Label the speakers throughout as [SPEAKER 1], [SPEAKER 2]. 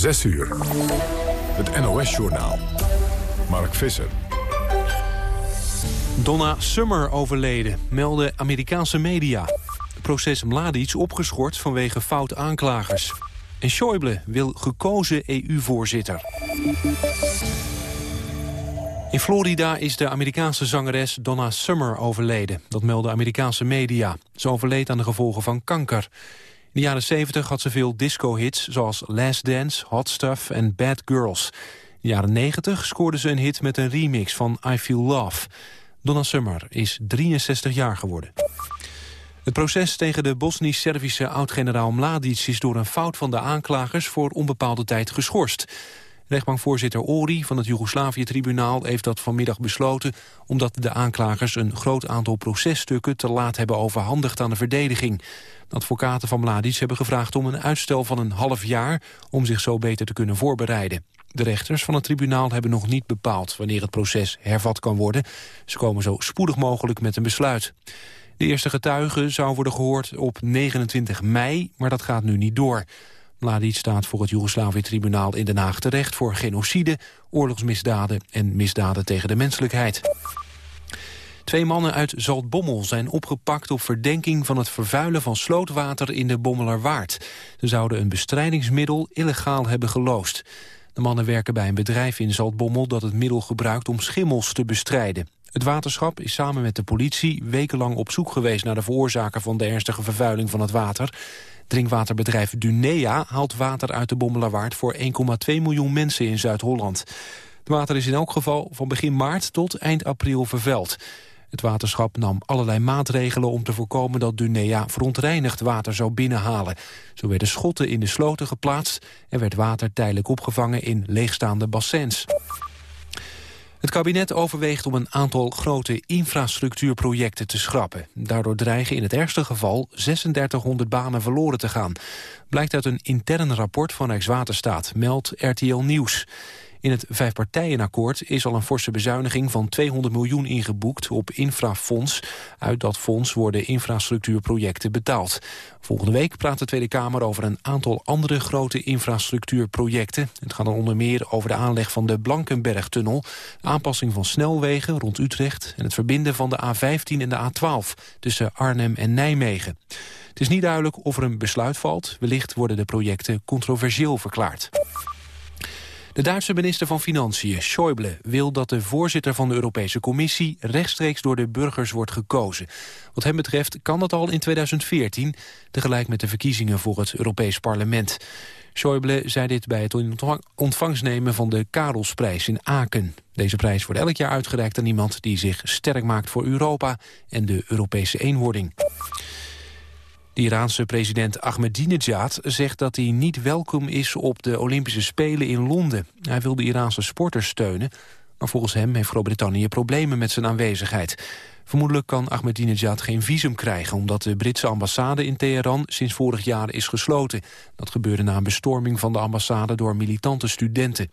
[SPEAKER 1] 6 uur. Het NOS-journaal. Mark Visser.
[SPEAKER 2] Donna Summer overleden, melden Amerikaanse media. Proces Mladic opgeschort vanwege fout aanklagers. En Schäuble wil gekozen EU-voorzitter. In Florida is de Amerikaanse zangeres Donna Summer overleden. Dat melden Amerikaanse media. Ze overleed aan de gevolgen van kanker. In de jaren 70 had ze veel disco-hits zoals Last Dance, Hot Stuff en Bad Girls. In de jaren 90 scoorde ze een hit met een remix van I Feel Love. Donna Summer is 63 jaar geworden. Het proces tegen de Bosnisch-Servische oud-generaal Mladic... is door een fout van de aanklagers voor onbepaalde tijd geschorst. Rechtbankvoorzitter Ori van het Joegoslavië-tribunaal heeft dat vanmiddag besloten... omdat de aanklagers een groot aantal processtukken te laat hebben overhandigd aan de verdediging. De advocaten van Mladic hebben gevraagd om een uitstel van een half jaar... om zich zo beter te kunnen voorbereiden. De rechters van het tribunaal hebben nog niet bepaald wanneer het proces hervat kan worden. Ze komen zo spoedig mogelijk met een besluit. De eerste getuige zou worden gehoord op 29 mei, maar dat gaat nu niet door. Mladic staat voor het Joegoslavië-tribunaal in Den Haag terecht... voor genocide, oorlogsmisdaden en misdaden tegen de menselijkheid. Twee mannen uit Zaltbommel zijn opgepakt op verdenking van het vervuilen van slootwater in de Bommelerwaard. Ze zouden een bestrijdingsmiddel illegaal hebben geloosd. De mannen werken bij een bedrijf in Zaltbommel dat het middel gebruikt om schimmels te bestrijden. Het waterschap is samen met de politie wekenlang op zoek geweest naar de veroorzaker van de ernstige vervuiling van het water. Drinkwaterbedrijf Dunea haalt water uit de Bommelerwaard voor 1,2 miljoen mensen in Zuid-Holland. Het water is in elk geval van begin maart tot eind april vervuild. Het waterschap nam allerlei maatregelen om te voorkomen dat Dunea verontreinigd water zou binnenhalen. Zo werden schotten in de sloten geplaatst en werd water tijdelijk opgevangen in leegstaande bassins. Het kabinet overweegt om een aantal grote infrastructuurprojecten te schrappen. Daardoor dreigen in het ergste geval 3600 banen verloren te gaan. Blijkt uit een intern rapport van Rijkswaterstaat, meldt RTL Nieuws. In het vijfpartijenakkoord is al een forse bezuiniging van 200 miljoen ingeboekt op infrafonds. Uit dat fonds worden infrastructuurprojecten betaald. Volgende week praat de Tweede Kamer over een aantal andere grote infrastructuurprojecten. Het gaat dan onder meer over de aanleg van de Blankenbergtunnel, aanpassing van snelwegen rond Utrecht en het verbinden van de A15 en de A12 tussen Arnhem en Nijmegen. Het is niet duidelijk of er een besluit valt. Wellicht worden de projecten controversieel verklaard. De Duitse minister van Financiën, Schäuble, wil dat de voorzitter van de Europese Commissie rechtstreeks door de burgers wordt gekozen. Wat hem betreft kan dat al in 2014, tegelijk met de verkiezingen voor het Europees Parlement. Schäuble zei dit bij het ontvangstnemen van de Karelsprijs in Aken. Deze prijs wordt elk jaar uitgereikt aan iemand die zich sterk maakt voor Europa en de Europese eenwording. De Iraanse president Ahmadinejad zegt dat hij niet welkom is op de Olympische Spelen in Londen. Hij wil de Iraanse sporters steunen, maar volgens hem heeft Groot-Brittannië problemen met zijn aanwezigheid. Vermoedelijk kan Ahmadinejad geen visum krijgen... omdat de Britse ambassade in Teheran sinds vorig jaar is gesloten. Dat gebeurde na een bestorming van de ambassade door militante studenten.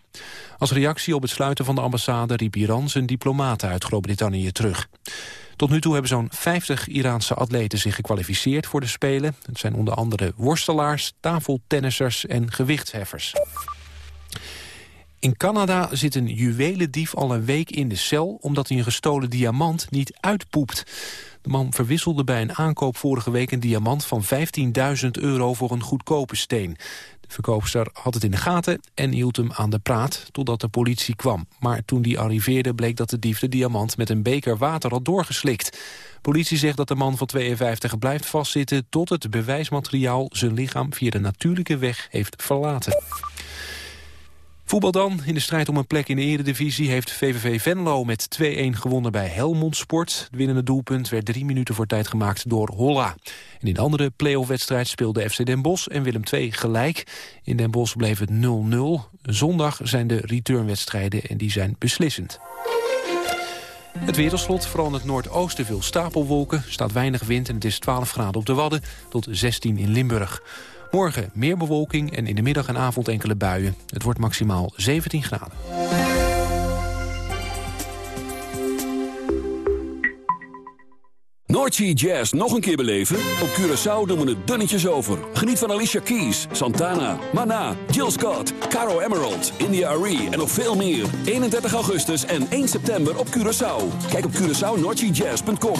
[SPEAKER 2] Als reactie op het sluiten van de ambassade riep Iran zijn diplomaten uit Groot-Brittannië terug. Tot nu toe hebben zo'n 50 Iraanse atleten zich gekwalificeerd voor de Spelen. Het zijn onder andere worstelaars, tafeltennissers en gewichtsheffers. In Canada zit een juwelendief al een week in de cel... omdat hij een gestolen diamant niet uitpoept. De man verwisselde bij een aankoop vorige week een diamant van 15.000 euro voor een goedkope steen. De verkoopster had het in de gaten en hield hem aan de praat totdat de politie kwam. Maar toen die arriveerde bleek dat de dief de diamant met een beker water had doorgeslikt. Politie zegt dat de man van 52 blijft vastzitten tot het bewijsmateriaal zijn lichaam via de natuurlijke weg heeft verlaten. Voetbal dan. In de strijd om een plek in de eredivisie heeft VVV Venlo met 2-1 gewonnen bij Helmond Sport. Het winnende doelpunt werd drie minuten voor tijd gemaakt door Holla. En in de andere play-off-wedstrijd speelden FC Den Bosch en Willem II gelijk. In Den Bosch bleef het 0-0. Zondag zijn de returnwedstrijden en die zijn beslissend. Het weerslot, vooral in het noordoosten veel stapelwolken. staat weinig wind en het is 12 graden op de Wadden tot 16 in Limburg. Morgen meer bewolking en in de middag en avond enkele buien. Het wordt maximaal 17 graden.
[SPEAKER 3] Noordsea Jazz nog een keer beleven? Op Curaçao doen we het dunnetjes over. Geniet van Alicia Keys, Santana, Mana, Jill Scott, Caro Emerald, India Arie en nog veel meer. 31 augustus en 1 september op Curaçao. Kijk op CuraçaoNoordseaJazz.com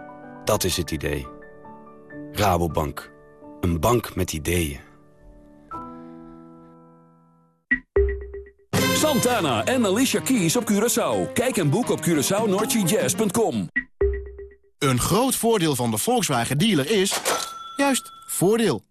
[SPEAKER 4] Dat is het idee. Rabobank. Een bank met ideeën.
[SPEAKER 3] Santana en Alicia Keys op Curaçao. Kijk en boek op CuraçaoNoordseaJazz.com
[SPEAKER 5] Een groot voordeel van de Volkswagen dealer is... juist, voordeel.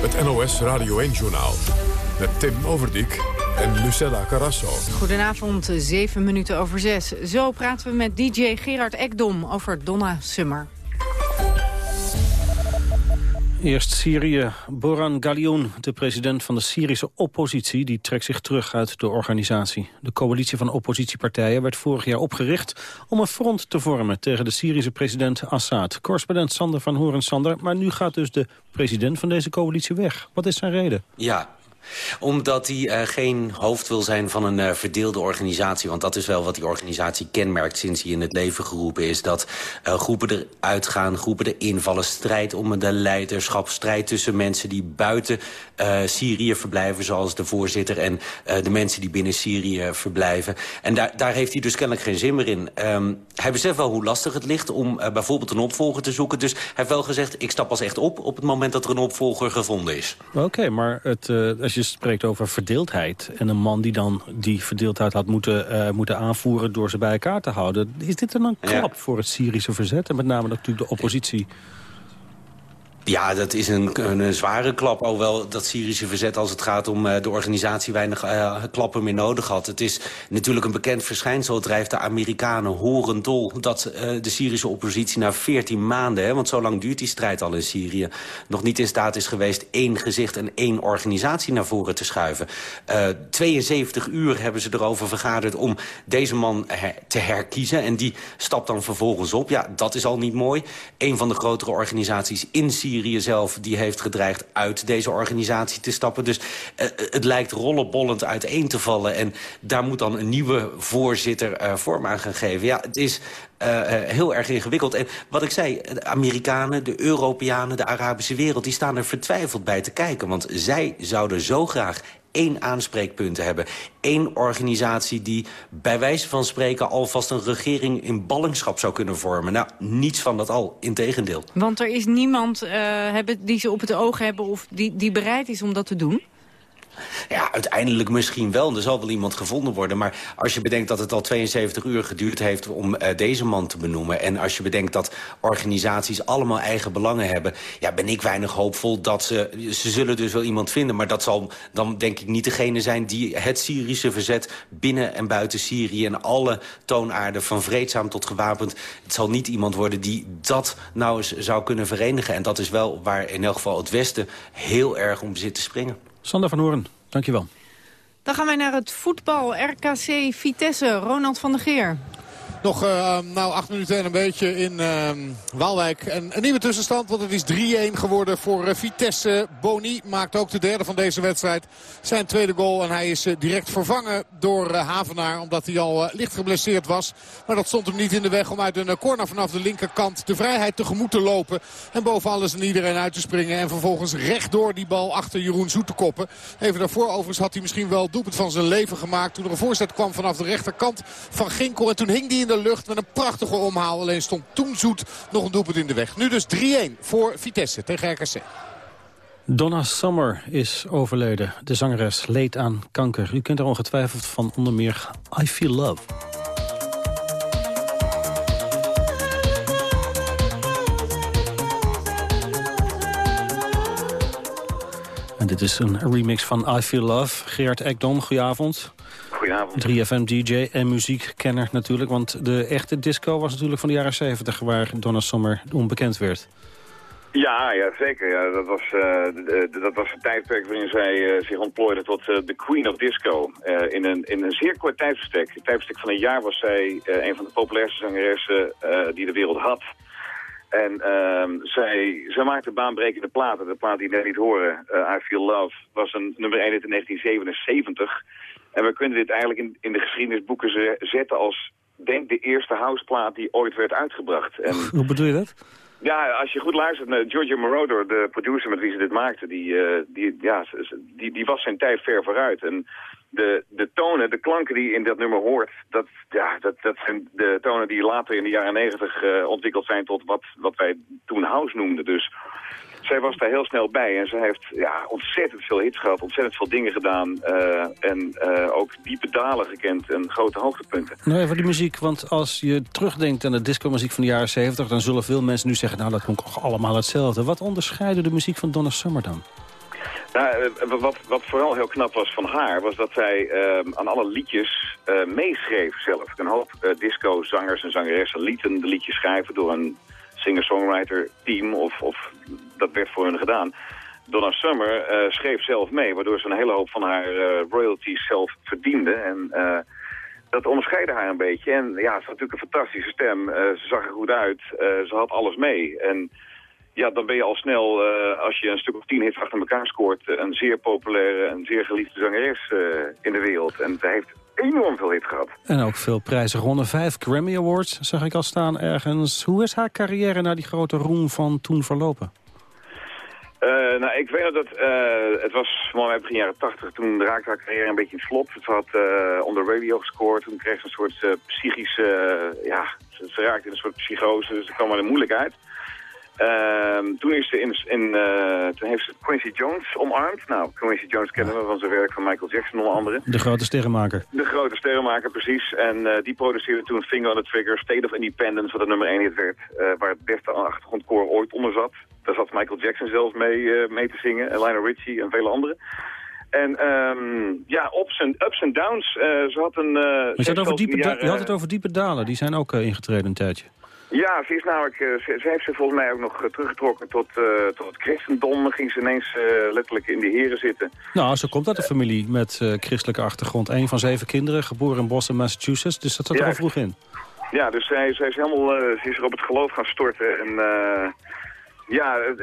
[SPEAKER 1] Het NOS Radio 1-journaal. Met Tim Overdijk en Lucella Carrasso.
[SPEAKER 6] Goedenavond, 7 minuten over 6. Zo praten we met DJ Gerard Ekdom over Donna Summer.
[SPEAKER 7] Eerst Syrië. Boran Galioun, de president van de Syrische oppositie... die trekt zich terug uit de organisatie. De coalitie van oppositiepartijen werd vorig jaar opgericht... om een front te vormen tegen de Syrische president Assad. Correspondent Sander van Horen-Sander. Maar nu gaat dus de president van deze coalitie weg. Wat is zijn reden?
[SPEAKER 8] Ja, omdat hij uh, geen hoofd wil zijn van een uh, verdeelde organisatie. Want dat is wel wat die organisatie kenmerkt sinds hij in het leven geroepen is. Dat uh, groepen eruit gaan, groepen erin vallen. Strijd om de leiderschap, strijd tussen mensen die buiten Syrië verblijven. Zoals de voorzitter en de mensen die binnen Syrië verblijven. En daar, daar heeft hij dus kennelijk geen zin meer in. Um, hij beseft wel hoe lastig het ligt om bijvoorbeeld een opvolger te zoeken. Dus hij heeft wel gezegd, ik stap pas echt op op het moment dat er een opvolger gevonden is.
[SPEAKER 7] Oké, maar het, als je spreekt over verdeeldheid... en een man die dan die verdeeldheid had moeten, uh, moeten aanvoeren... door ze bij elkaar te houden. Is dit dan een klap ja. voor het Syrische verzet? En met name natuurlijk de oppositie...
[SPEAKER 8] Ja, dat is een, een, zware klap. Alhoewel dat Syrische verzet als het gaat om uh, de organisatie weinig uh, klappen meer nodig had. Het is natuurlijk een bekend verschijnsel. Het drijft de Amerikanen horendol dat uh, de Syrische oppositie na 14 maanden... Hè, want zo lang duurt die strijd al in Syrië... nog niet in staat is geweest één gezicht en één organisatie naar voren te schuiven. 72 uur hebben ze erover vergaderd om deze man te herkiezen. En die stapt dan vervolgens op. Ja, dat is al niet mooi. Een van de grotere organisaties in Syrië Syrië zelf die heeft gedreigd uit deze organisatie te stappen. Dus uh, het lijkt rollenbollend uiteen te vallen. En daar moet dan een nieuwe voorzitter uh, vorm aan gaan geven. Ja, het is uh, heel erg ingewikkeld. En wat ik zei, de Amerikanen, de Europeanen, de Arabische wereld... die staan er vertwijfeld bij te kijken. Want zij zouden zo graag één aanspreekpunt hebben. Eén organisatie die bij wijze van spreken alvast een regering in ballingschap zou kunnen vormen. Nou, niets van dat al, integendeel.
[SPEAKER 6] Want er is niemand uh, hebben, die ze op het oog hebben of die, die bereid is om dat te doen?
[SPEAKER 8] Ja, uiteindelijk misschien wel. Er zal wel iemand gevonden worden. Maar als je bedenkt dat het al 72 uur geduurd heeft om uh, deze man te benoemen... en als je bedenkt dat organisaties allemaal eigen belangen hebben... ja, ben ik weinig hoopvol dat ze... Ze zullen dus wel iemand vinden, maar dat zal dan denk ik niet degene zijn... die het Syrische verzet binnen en buiten Syrië... en alle toonaarden van vreedzaam tot gewapend... het zal niet iemand worden die dat nou eens zou kunnen verenigen. En dat is wel waar in elk geval het Westen heel erg om zit te springen.
[SPEAKER 7] Sander van Hoorn, dankjewel.
[SPEAKER 6] Dan gaan wij naar het voetbal. RKC Vitesse, Ronald van der Geer.
[SPEAKER 9] Nog uh, nou, acht minuten en een beetje in uh, Waalwijk. En een nieuwe tussenstand, want het is 3-1 geworden voor uh, Vitesse. Boni maakt ook de derde van deze wedstrijd. Zijn tweede goal en hij is uh, direct vervangen door Havenaar. Omdat hij al licht geblesseerd was. Maar dat stond hem niet in de weg om uit een corner vanaf de linkerkant de vrijheid tegemoet te lopen. En boven alles en iedereen uit te springen. En vervolgens rechtdoor die bal achter Jeroen Zoet te koppen. Even daarvoor overigens had hij misschien wel doelpunt van zijn leven gemaakt. Toen er een voorzet kwam vanaf de rechterkant van Ginkel. En toen hing die in de lucht met een prachtige omhaal. Alleen stond toen Zoet nog een doelpunt in de weg. Nu dus 3-1 voor Vitesse tegen RKC.
[SPEAKER 7] Donna Summer is overleden. De zangeres leed aan kanker. U kent er ongetwijfeld van onder meer I Feel Love. Dit is een remix van I Feel Love. Gerard Ekdom, goedenavond.
[SPEAKER 10] Goedenavond.
[SPEAKER 7] 3FM-dj en muziekkenner natuurlijk. Want de echte disco was natuurlijk van de jaren 70... waar Donna Summer onbekend werd.
[SPEAKER 10] Ja, ja zeker. Ja. Dat, was, uh, dat was een tijdperk waarin zij uh, zich ontplooide tot uh, de Queen of Disco. in, een, in een zeer kort tijdsbestek. Tijdsbestek van een jaar was zij een van de populairste zangeressen die de wereld had. En ehm, zij, zij maakte baanbrekende platen. De plaat die net niet horen, I Feel Love, was een nummer 1 in 1977. En we kunnen dit eigenlijk in, in de geschiedenisboeken zetten als, denk de eerste houseplaat die ooit werd uitgebracht. En,
[SPEAKER 7] Hoe bedoel je dat?
[SPEAKER 10] Ja, als je goed luistert naar Giorgio Moroder, de producer met wie ze dit maakte, die, uh, die, ja, die, die was zijn tijd ver vooruit. En de, de tonen, de klanken die je in dat nummer hoort, dat, ja, dat, dat zijn de tonen die later in de jaren negentig uh, ontwikkeld zijn tot wat, wat wij toen house noemden. Dus zij was daar heel snel bij en ze heeft ja, ontzettend veel hits gehad, ontzettend veel dingen gedaan uh, en uh, ook diepe dalen gekend en grote hoogtepunten.
[SPEAKER 7] Nou even die muziek, want als je terugdenkt aan de disco-muziek van de jaren 70, dan zullen veel mensen nu zeggen, nou dat klonk allemaal hetzelfde. Wat onderscheidde de muziek van Donna Summer dan?
[SPEAKER 10] Nou, wat, wat vooral heel knap was van haar, was dat zij uh, aan alle liedjes uh, meeschreef zelf. Een hoop uh, disco-zangers en zangeressen lieten de liedjes schrijven door een singer-songwriter team of, of dat werd voor hun gedaan. Donna Summer schreef zelf mee, waardoor ze een hele hoop van haar royalties zelf verdiende. En dat onderscheidde haar een beetje. En ja, ze had natuurlijk een fantastische stem. ze zag er goed uit. ze had alles mee. En ja, dan ben je al snel, als je een stuk of tien hits achter elkaar scoort... een zeer populaire en zeer geliefde zangeres in de wereld. En ze heeft enorm veel hits gehad.
[SPEAKER 7] En ook veel prijzen gewonnen. Vijf Grammy Awards zag ik al staan ergens. Hoe is haar carrière naar die grote roem van toen verlopen?
[SPEAKER 10] Uh, nou, ik weet dat uh, het was mooi begin jaren 80. Toen raakte haar carrière een beetje in slop. Ze had uh, onder radio gescoord. Toen kreeg ze een soort psychische... ja, ze, ze, raakte in een soort psychose. Dus ze kwam er moeilijk uit. Ehm, toen, is ze in, in, toen heeft ze Quincy Jones omarmd. Nou, Quincy Jones kennen we van zijn werk van Michael Jackson onder andere.
[SPEAKER 7] De grote sterrenmaker.
[SPEAKER 10] De grote sterrenmaker, precies. En die produceerde toen Finger on the Trigger, State of Independence, wat de nummer 1 hit werd. waar het beste achtergrondkoor ooit onder zat. Daar zat Michael Jackson zelfs mee, mee te zingen. Lionel Richie en vele anderen. En um, ja, ups en, ups en downs. Ze had een...
[SPEAKER 7] Je, had over diepe jaar, je had het over diepe dalen. Die zijn ook ingetreden een tijdje.
[SPEAKER 10] Ja, ze is namelijk, ze, ze, heeft zich volgens mij ook nog teruggetrokken tot, tot het christendom. Dan ging ze ineens letterlijk in de heren zitten.
[SPEAKER 7] Nou, zo komt dat de familie met christelijke achtergrond. Een van zeven kinderen, geboren in Boston, Massachusetts. Dus dat zat er al vroeg in.
[SPEAKER 10] Ja, dus zij, zij is helemaal, ze is er op het geloof gaan storten. En ja,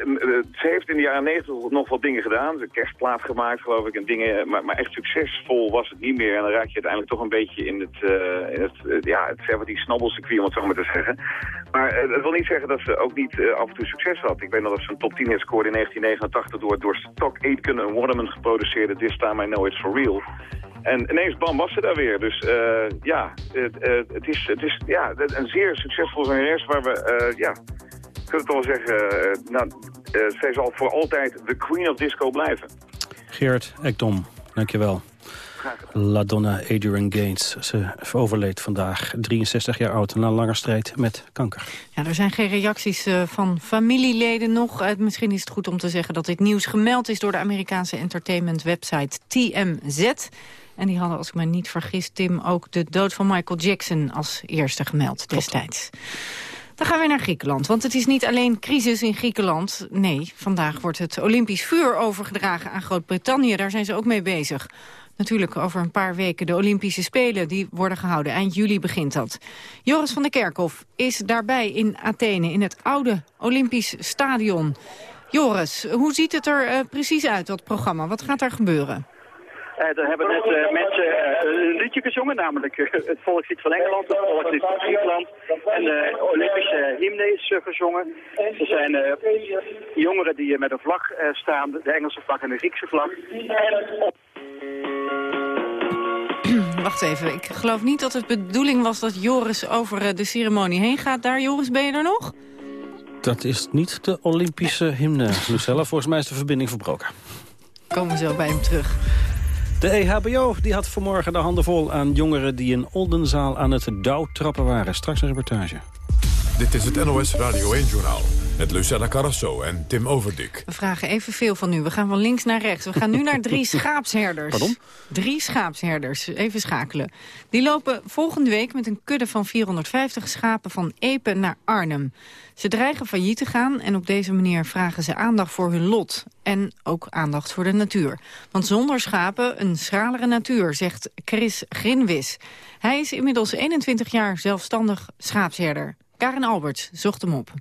[SPEAKER 10] ze heeft in de jaren 90 nog wat dingen gedaan. Ze heeft kerstplaat gemaakt, geloof ik, en dingen. Maar, maar, echt succesvol was het niet meer. En dan raak je uiteindelijk toch een beetje in het, uh, het, uh, ja, het die snabbelcircuit, om het zo maar te zeggen. Maar uh, dat wil niet zeggen dat ze ook niet af en toe succes had. Ik weet nog dat ze een top 10 hit scoorde in 1989 door, door Stock Aitken en Waterman geproduceerde This Time I Know It's For Real. En ineens, bam, was ze daar weer. Dus ja, het, is, het is ja, een zeer succesvol zangeres waar we, ja kunnen toch wel zeggen, uh, nou, uh, zij zal voor altijd de queen of disco blijven.
[SPEAKER 7] Geert Ekdom, Dankjewel. La Donna Adrian Gaines. Ze overleed vandaag, 63 jaar oud, na een lange strijd met kanker.
[SPEAKER 6] Ja, er zijn geen reacties eh, van familieleden nog. Uh, misschien is het goed om te zeggen dat dit nieuws gemeld is... door de Amerikaanse entertainment website TMZ. En die hadden, als ik me niet vergis, Tim... ook de dood van Michael Jackson als eerste gemeld destijds. Dan gaan we naar Griekenland, want het is niet alleen crisis in Griekenland. Nee, vandaag wordt het Olympisch vuur overgedragen aan Groot-Brittannië. Daar zijn ze ook mee bezig. Natuurlijk over een paar weken de Olympische Spelen die worden gehouden. Eind juli begint dat. Joris van der Kerkhof is daarbij in Athene, in het oude Olympisch Stadion. Joris, hoe ziet het er uh, precies uit, dat programma? Wat gaat er gebeuren?
[SPEAKER 11] Uh, er hebben net uh, mensen gezongen, namelijk het volkslied van Engeland, het volkslied van Griekenland. En de Olympische hymne is gezongen. Er zijn jongeren die met een vlag staan, de Engelse vlag en de Griekse vlag.
[SPEAKER 6] Wacht even, ik geloof niet dat het bedoeling was dat Joris over de ceremonie heen gaat. Daar, Joris, ben je er nog?
[SPEAKER 7] Dat is niet de Olympische hymne, Lucella. Volgens mij is de verbinding verbroken.
[SPEAKER 6] Komen we zo bij hem terug.
[SPEAKER 7] De EHBO die had vanmorgen de handen vol aan jongeren die in Oldenzaal aan het douwtrappen waren. Straks een reportage.
[SPEAKER 1] Dit is het NOS Radio 1-journaal met Lucella Carrasso en Tim Overdik.
[SPEAKER 6] We vragen evenveel van u. We gaan van links naar rechts. We gaan nu naar drie schaapsherders.
[SPEAKER 7] Pardon?
[SPEAKER 6] Drie schaapsherders. Even schakelen. Die lopen volgende week met een kudde van 450 schapen van Epe naar Arnhem. Ze dreigen failliet te gaan en op deze manier vragen ze aandacht voor hun lot. En ook aandacht voor de natuur. Want zonder schapen een schralere natuur, zegt Chris Grinwis. Hij is inmiddels 21 jaar zelfstandig schaapsherder. Karin Alberts zocht hem op.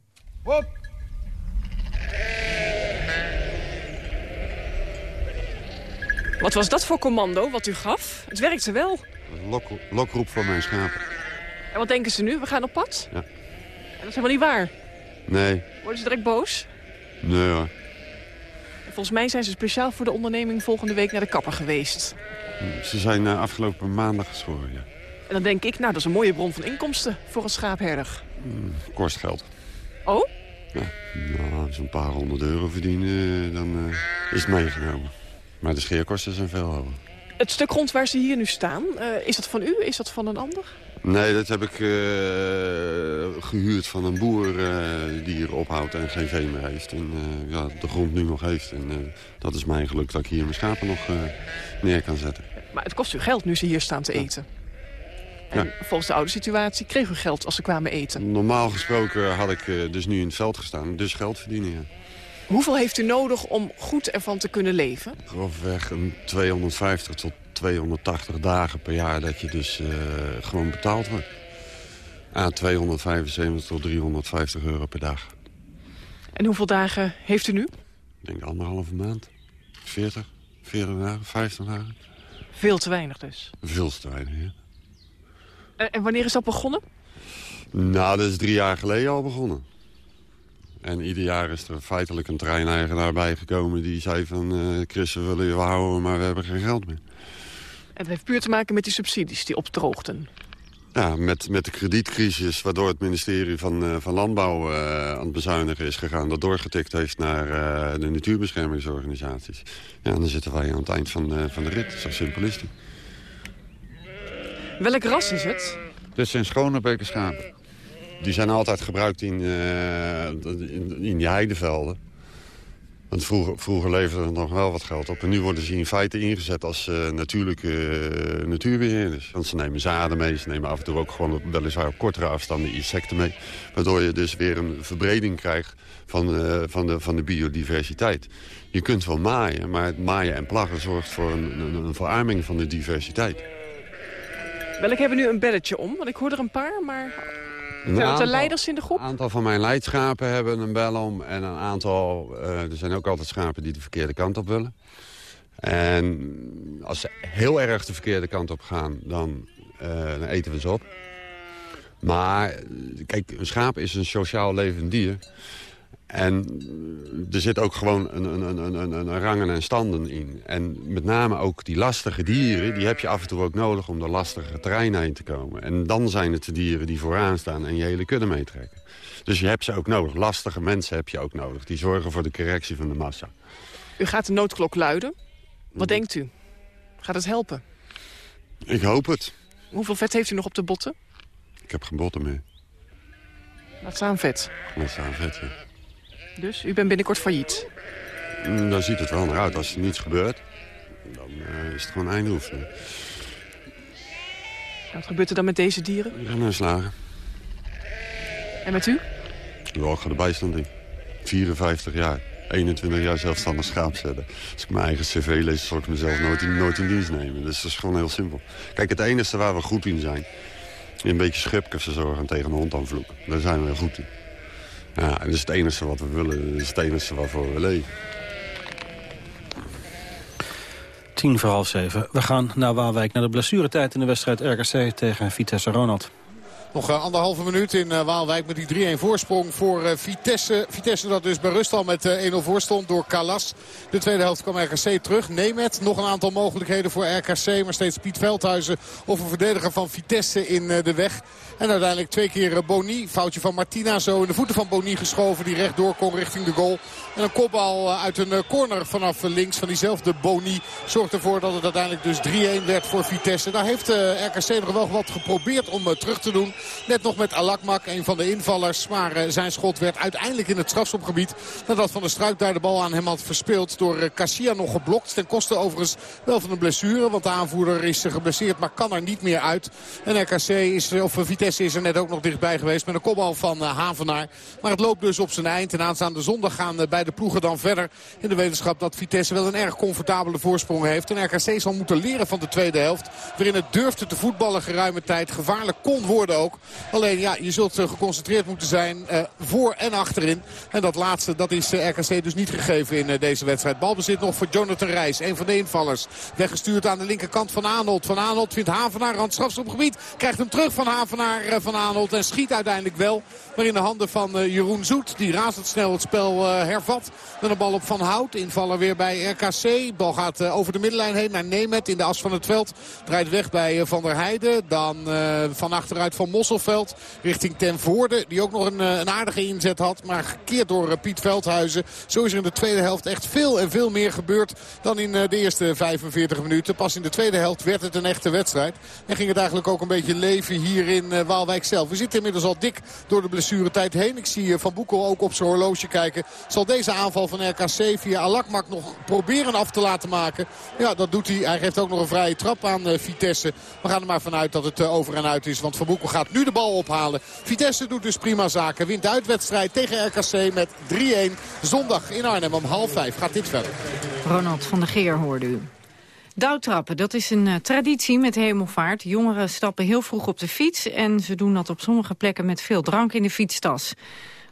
[SPEAKER 12] Wat was dat voor commando wat u gaf? Het werkte wel.
[SPEAKER 13] Lok, lokroep voor mijn schapen.
[SPEAKER 12] En wat denken ze nu? We gaan op pad?
[SPEAKER 13] Ja.
[SPEAKER 12] En dat is helemaal niet waar?
[SPEAKER 13] Nee.
[SPEAKER 12] Worden ze direct boos?
[SPEAKER 13] Nee hoor.
[SPEAKER 12] Volgens mij zijn ze speciaal voor de onderneming volgende week naar de kapper geweest.
[SPEAKER 13] Ze zijn uh, afgelopen maandag geschoren, ja.
[SPEAKER 12] En dan denk ik, nou, dat is een mooie bron van inkomsten voor een schaapherder.
[SPEAKER 13] Kost geld.
[SPEAKER 12] Oh?
[SPEAKER 13] Ja, nou, als een paar honderd euro verdienen, dan uh, is het meegenomen. Maar de scheerkosten zijn veel hoger.
[SPEAKER 12] Het stuk grond waar ze hier nu staan, uh, is dat van u? Is dat van een ander?
[SPEAKER 13] Nee, dat heb ik uh, gehuurd van een boer die hier ophoudt en geen vee meer heeft. En ja, de grond nu nog heeft. En dat is mijn geluk dat ik hier mijn schapen nog neer kan zetten.
[SPEAKER 12] Maar het kost u geld nu ze hier staan te eten. En volgens de oude situatie kreeg u geld als ze kwamen eten.
[SPEAKER 13] Normaal gesproken had ik dus nu in het veld gestaan, dus geld verdienen.
[SPEAKER 12] Hoeveel heeft u nodig om goed ervan te kunnen leven?
[SPEAKER 13] Grofweg een 250 tot 280 dagen per jaar dat je dus uh, gewoon betaald wordt. Aan 275 tot 350 euro per dag.
[SPEAKER 12] En hoeveel dagen heeft u nu?
[SPEAKER 13] Ik denk anderhalve maand. 40, 40 dagen, 50 dagen.
[SPEAKER 12] Veel te weinig dus?
[SPEAKER 13] Veel te weinig, ja.
[SPEAKER 12] En, en wanneer is dat begonnen?
[SPEAKER 13] Nou, dat is drie jaar geleden al begonnen. En ieder jaar is er feitelijk een treineigenaar bijgekomen die zei van... Uh, Chris, we willen je houden, maar we hebben geen geld meer.
[SPEAKER 12] En het heeft puur te maken met die subsidies die opdroogden.
[SPEAKER 13] Ja, met, met de kredietcrisis waardoor het ministerie van, uh, van Landbouw uh, aan het bezuinigen is gegaan... dat doorgetikt heeft naar uh, de natuurbeschermingsorganisaties. Ja, dan zitten wij aan het eind van, van de rit. Zo simpel is het.
[SPEAKER 12] Welk ras is het?
[SPEAKER 13] Dit zijn schone bekerschapen. Die zijn altijd gebruikt in, uh, in, in die heidevelden. Want vroeger, vroeger leverde er nog wel wat geld op. En nu worden ze in feite ingezet als uh, natuurlijke uh, natuurbeheerders. Want ze nemen zaden mee, ze nemen af en toe ook gewoon weliswaar op kortere afstanden insecten mee. Waardoor je dus weer een verbreding krijgt van, van, de, van de biodiversiteit. Je kunt wel maaien, maar het maaien en plaggen zorgt voor een, een verarming van de diversiteit.
[SPEAKER 12] Welk hebben nu een belletje om? Want ik hoor er een paar, maar... Zijn dat de leiders in de groep?
[SPEAKER 13] Een aantal van mijn leidschapen hebben een bel om. En een aantal, uh, er zijn ook altijd schapen die de verkeerde kant op willen. En als ze heel erg de verkeerde kant op gaan, dan, uh, dan eten we ze op. Maar kijk, een schaap is een sociaal levend dier. En er zit ook gewoon een, een, een, een, een rangen en standen in. En met name ook die lastige dieren, die heb je af en toe ook nodig om de lastige terreinen heen te komen. En dan zijn het de dieren die vooraan staan en je hele kudde meetrekken. Dus je hebt ze ook nodig. Lastige mensen heb je ook nodig. Die zorgen voor de correctie van de massa.
[SPEAKER 12] U gaat de noodklok luiden. Wat denkt u? Gaat het helpen?
[SPEAKER 13] Ik hoop het.
[SPEAKER 12] Hoeveel vet heeft u nog op de botten?
[SPEAKER 13] Ik heb geen botten meer.
[SPEAKER 12] Laat staan vet.
[SPEAKER 13] Laat staan vet, ja.
[SPEAKER 12] Dus u bent binnenkort failliet?
[SPEAKER 13] Mm, Dan ziet het wel naar uit. Als er niets gebeurt, dan eh, is het gewoon einde oefening.
[SPEAKER 12] Wat gebeurt er dan met deze dieren?
[SPEAKER 13] Die gaan naar slagen.
[SPEAKER 12] En met u?
[SPEAKER 13] Ja, ik ga de bijstand in. 54 jaar. 21 jaar zelfstandig schaap zetten. Als ik mijn eigen cv lees, zal ik mezelf nooit in, nooit in dienst nemen. Dus dat is gewoon heel simpel. Kijk, het enige waar we goed in zijn... is een beetje schipken verzorgen tegen een hond aanvloeken. Daar zijn we heel goed in. Ja, en dat is het enige wat we willen. Dat is het enige waarvoor we leven.
[SPEAKER 7] Tien voor half zeven. We gaan naar Waalwijk, naar de blessuretijd in de wedstrijd RKC tegen Vitesse Ronald.
[SPEAKER 9] Nog eh, anderhalve minuut in eh, Waalwijk met die 3-1 voorsprong voor eh, Vitesse. Vitesse dat dus bij rust al met 1-0 voorstond door Calas. De tweede helft kwam RKC terug. Nemet nog een aantal mogelijkheden voor RKC. Maar steeds Piet Veldhuizen of een verdediger van Vitesse in de weg. En uiteindelijk twee keer Boni. Foutje van Martina zo in de voeten van Boni geschoven. Die rechtdoor kon richting de goal. En een kopbal uit een corner vanaf links van diezelfde Boni. Zorgt ervoor dat het uiteindelijk dus 3-1 werd voor Vitesse. Daar heeft RKC nog wel wat geprobeerd om terug te doen. Net nog met Alakmak, een van de invallers. Maar uh, zijn schot werd uiteindelijk in het strafschopgebied. Nadat Van der Struik daar de bal aan hem had verspeeld. Door uh, Cassia nog geblokt. Ten koste overigens wel van een blessure. Want de aanvoerder is geblesseerd, maar kan er niet meer uit. En RKC is, of Vitesse is er net ook nog dichtbij geweest. Met een kopbal van Havenaar. Maar het loopt dus op zijn eind. En aanstaande zondag gaan beide ploegen dan verder. In de wetenschap dat Vitesse wel een erg comfortabele voorsprong heeft. En RKC zal moeten leren van de tweede helft. Waarin het durfde te voetballen geruime tijd. Gevaarlijk kon worden ook. Alleen ja, je zult uh, geconcentreerd moeten zijn uh, voor en achterin. En dat laatste, dat is uh, RKC dus niet gegeven in deze wedstrijd. Balbezit nog voor Jonathan Reis, een van de invallers. Weggestuurd aan de linkerkant van Arnold. Van Arnold vindt Havenaar aan het strafschopgebied. Krijgt hem terug van Havenaar van Arnold en schiet uiteindelijk wel. Maar in de handen van Jeroen Zoet. Die razendsnel het spel hervat. Met een bal op Van Hout. Invaller weer bij RKC. Bal gaat over de middenlijn heen naar Nemet in de as van het veld. Draait weg bij Van der Heijden. Dan van achteruit van Richting Ten Voorde. Die ook nog een, een aardige inzet had. Maar gekeerd door Piet Veldhuizen. Zo is er in de tweede helft echt veel en veel meer gebeurd dan in de eerste 45 minuten. Pas in de tweede helft werd het een echte wedstrijd. En ging het eigenlijk ook een beetje leven hier in Waalwijk zelf. We zitten inmiddels al dik door de blessuretijd heen. Ik zie Van Boekel ook op zijn horloge kijken. Zal deze aanval van RKC via Alakmak nog proberen af te laten maken. Ja, dat doet hij. Hij geeft ook nog een vrije trap aan Vitesse. We gaan er maar vanuit dat het over en uit is. Want Van Boekel gaat nu de bal ophalen. Vitesse doet dus prima zaken. Wint uitwedstrijd tegen RKC met 3-1. Zondag in Arnhem om half vijf gaat dit verder.
[SPEAKER 6] Ronald van der Geer hoorde u. Douwtrappen, dat is een uh, traditie met hemelvaart. Jongeren stappen heel vroeg op de fiets... en ze doen dat op sommige plekken met veel drank in de fietstas.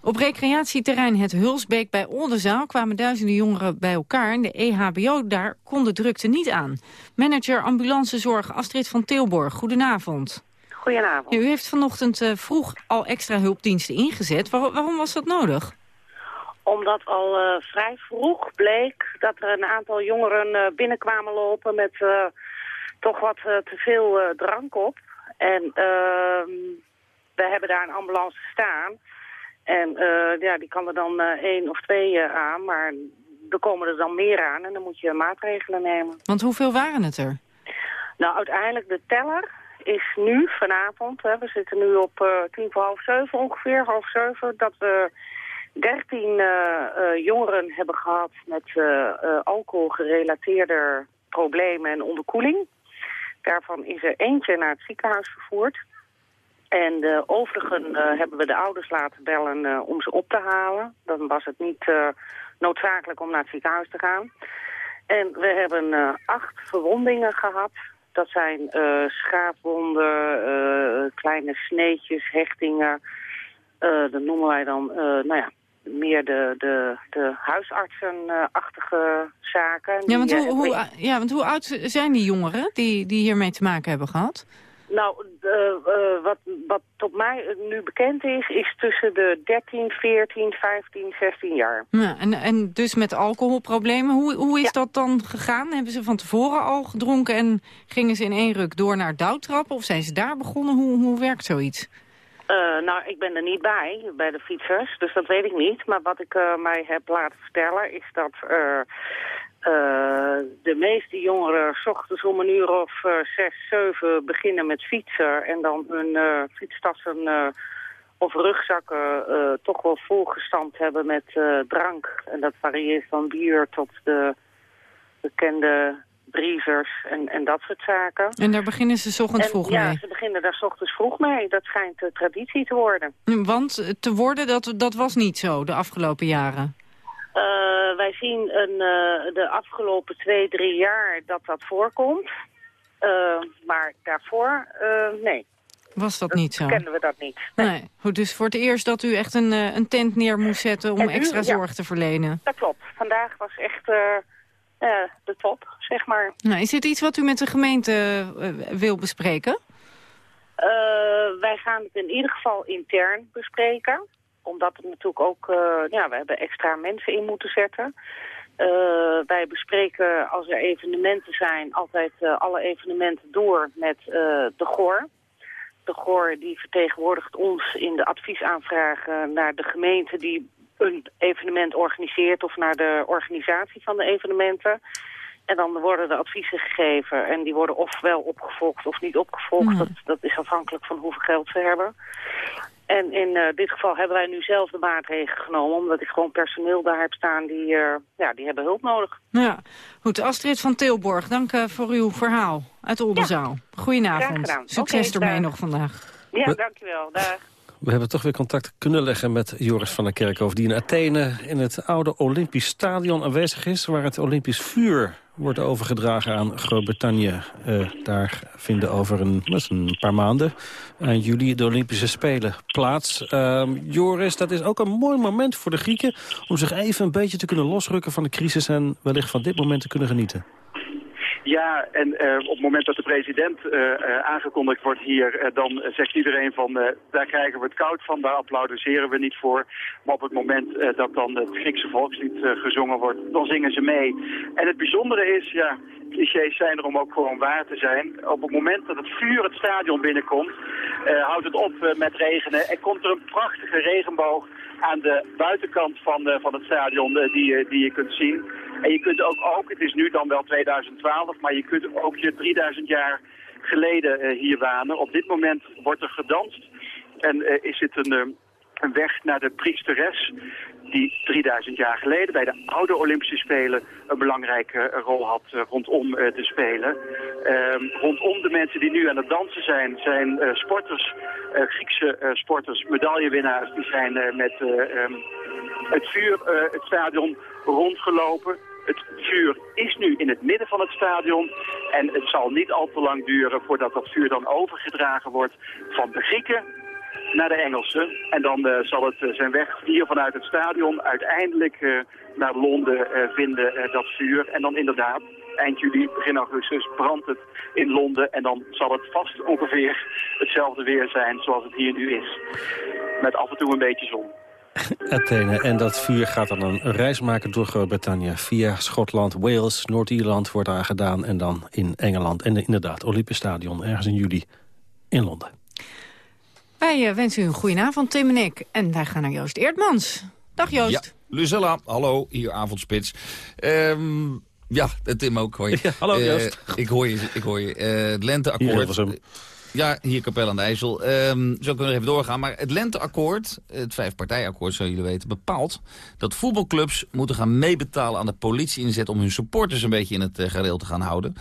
[SPEAKER 6] Op recreatieterrein Het Hulsbeek bij Oldenzaal kwamen duizenden jongeren bij elkaar. En de EHBO daar kon de drukte niet aan. Manager ambulancezorg Astrid van Tilborg, goedenavond.
[SPEAKER 14] Goedenavond.
[SPEAKER 6] U heeft vanochtend uh, vroeg al extra hulpdiensten ingezet. Waar, waarom was dat nodig?
[SPEAKER 14] Omdat al uh, vrij vroeg bleek dat er een aantal jongeren uh, binnenkwamen lopen met toch wat te veel drank op. En ehm, we hebben daar een ambulance staan. En ja, die kan er dan één of twee aan, maar er komen er dan meer aan en dan moet je maatregelen nemen.
[SPEAKER 6] Want hoeveel waren het er?
[SPEAKER 14] Nou, uiteindelijk de teller is nu, vanavond, hè, we zitten nu op uh, tien voor half zeven ongeveer, half zeven, dat we dertien uh, uh, jongeren hebben gehad met alcoholgerelateerde problemen en onderkoeling. Daarvan is er eentje naar het ziekenhuis vervoerd. En de overigen hebben we de ouders laten bellen om ze op te halen. Dan was het niet noodzakelijk om naar het ziekenhuis te gaan. En we hebben acht verwondingen gehad dat zijn uh, schaafwonden, uh, kleine sneetjes, hechtingen. Uh, dat noemen wij dan, nou ja, meer de, de, de huisartsenachtige zaken.
[SPEAKER 6] Ja want, hoe, hoe, ja, want hoe oud zijn die jongeren die, die hiermee te maken hebben gehad?
[SPEAKER 14] Nou, uh, uh, wat, wat tot mij nu bekend is, is tussen de 13, 14, 15, 16 jaar.
[SPEAKER 6] Ja, en, en dus met alcoholproblemen. Hoe, hoe is ja. dat dan gegaan? Hebben ze van tevoren al gedronken en gingen ze in één ruk door naar douwtrappen? Of zijn ze daar begonnen? Hoe, hoe werkt zoiets?
[SPEAKER 14] Uh, nou, ik ben er niet bij, bij de fietsers, dus dat weet ik niet. Maar wat ik mij heb laten vertellen is dat de meeste jongeren s ochtends om een uur of uh, zes, zeven beginnen met fietsen... en dan hun uh, fietstassen of rugzakken toch wel volgestampt hebben met drank. En dat varieert van bier tot de bekende brievers en, en dat soort zaken.
[SPEAKER 6] En daar beginnen ze s ochtends vroeg
[SPEAKER 14] ja,
[SPEAKER 6] mee?
[SPEAKER 14] Ja, ze beginnen daar s ochtends vroeg mee. Dat schijnt de traditie te worden.
[SPEAKER 6] Want te worden, dat, dat was niet zo de afgelopen jaren?
[SPEAKER 14] Uh, wij zien een, uh, de afgelopen twee, drie jaar dat dat voorkomt. Uh, maar daarvoor, nee.
[SPEAKER 6] Was dat niet zo?
[SPEAKER 14] kennen we dat niet.
[SPEAKER 6] Nee. nee. Goed, dus voor het eerst dat u echt een, een tent neer moest zetten om extra zorg ja. te verlenen?
[SPEAKER 14] Dat klopt. Vandaag was echt de top, zeg maar.
[SPEAKER 6] Nou, is dit iets wat u met de gemeente wil bespreken?
[SPEAKER 14] wij gaan het in ieder geval intern bespreken omdat het natuurlijk ook, uh, ja, we hebben extra mensen in moeten zetten. Uh, wij bespreken als er evenementen zijn altijd uh, alle evenementen door met de GOR. De GOR die vertegenwoordigt ons in de adviesaanvragen naar de gemeente die een evenement organiseert of naar de organisatie van de evenementen. En dan worden de adviezen gegeven en die worden ofwel opgevolgd of niet opgevolgd.
[SPEAKER 6] Mm.
[SPEAKER 14] Dat, dat is afhankelijk van hoeveel geld ze hebben. En in uh, dit geval hebben wij nu zelf de maatregelen genomen... omdat ik gewoon personeel daar heb staan die, uh, ja, die hebben hulp nodig.
[SPEAKER 6] Ja, goed. Astrid van Tilborg, dank uh, voor uw verhaal uit Oldenzaal. Ja. Goedenavond. Succes okay, ermee nog vandaag.
[SPEAKER 14] Ja, We... dankjewel. Dag.
[SPEAKER 7] We hebben toch weer contact kunnen leggen met Joris van der Kerkhof... die in Athene in het oude Olympisch Stadion aanwezig is... waar het Olympisch vuur wordt overgedragen aan Groot-Brittannië. Uh, daar vinden over een, een paar maanden, uh, juli, de Olympische Spelen plaats. Uh, Joris, dat is ook een mooi moment voor de Grieken... om zich even een beetje te kunnen losrukken van de crisis... en wellicht van dit moment te kunnen genieten.
[SPEAKER 15] Ja, en uh, op het moment dat de president uh, uh, aangekondigd wordt hier, dan zegt iedereen van daar krijgen we het koud van, daar applaudisseren we niet voor. Maar op het moment dat dan het Griekse volkslied gezongen wordt, dan zingen ze mee. En het bijzondere is, ja, clichés zijn er om ook gewoon waar te zijn. Op het moment dat het vuur het stadion binnenkomt, houdt het op met regenen en komt er een prachtige regenboog aan de buitenkant van, van het stadion die, die je kunt zien. En je kunt ook, ook, het is nu dan wel 2012, maar je kunt ook je 3000 jaar geleden uh, hier wanen. Op dit moment wordt er gedanst en uh, is het een, uh, een weg naar de priesteres die 3000 jaar geleden bij de oude Olympische Spelen een belangrijke rol had rondom de Spelen. Ehm, rondom de mensen die nu aan het dansen zijn, zijn sporters, Griekse sporters, medaillewinnaars, die zijn met um, het vuur, het stadion rondgelopen. Het vuur is nu in het midden van het stadion en het zal niet al te lang duren voordat dat vuur dan overgedragen wordt van de Grieken naar de Engelsen. En dan uh, zal het uh, zijn weg hier vanuit het stadion uiteindelijk uh, naar Londen vinden, dat vuur. En dan inderdaad, eind juli, begin augustus, brandt het in Londen. En dan zal het vast ongeveer hetzelfde weer zijn zoals het hier nu is. Met af en toe een beetje zon.
[SPEAKER 7] Athene. En dat vuur gaat dan een reis maken door Groot-Brittannië. Via Schotland, Wales, Noord-Ierland wordt aangedaan. En dan in Engeland. En inderdaad, Olympisch Stadion ergens in juli in Londen.
[SPEAKER 6] Wij uh, wensen u een goede avond, Tim en ik. En wij gaan naar Joost Eertmans. Dag Joost.
[SPEAKER 16] Ja, Lucella, hallo, hier avondspits. Um, ja, Tim ook hoor je.
[SPEAKER 7] Ja, hallo Joost.
[SPEAKER 16] Uh, ik hoor je, ik hoor je. Uh, het lenteakkoord. Ja, hier Kapel aan de IJssel. Um, zo kunnen we even doorgaan. Maar het lenteakkoord, het vijfpartijakkoord, zoals jullie weten, bepaalt dat voetbalclubs moeten gaan meebetalen aan de politie-inzet om hun supporters een beetje in het uh, gareel te gaan houden.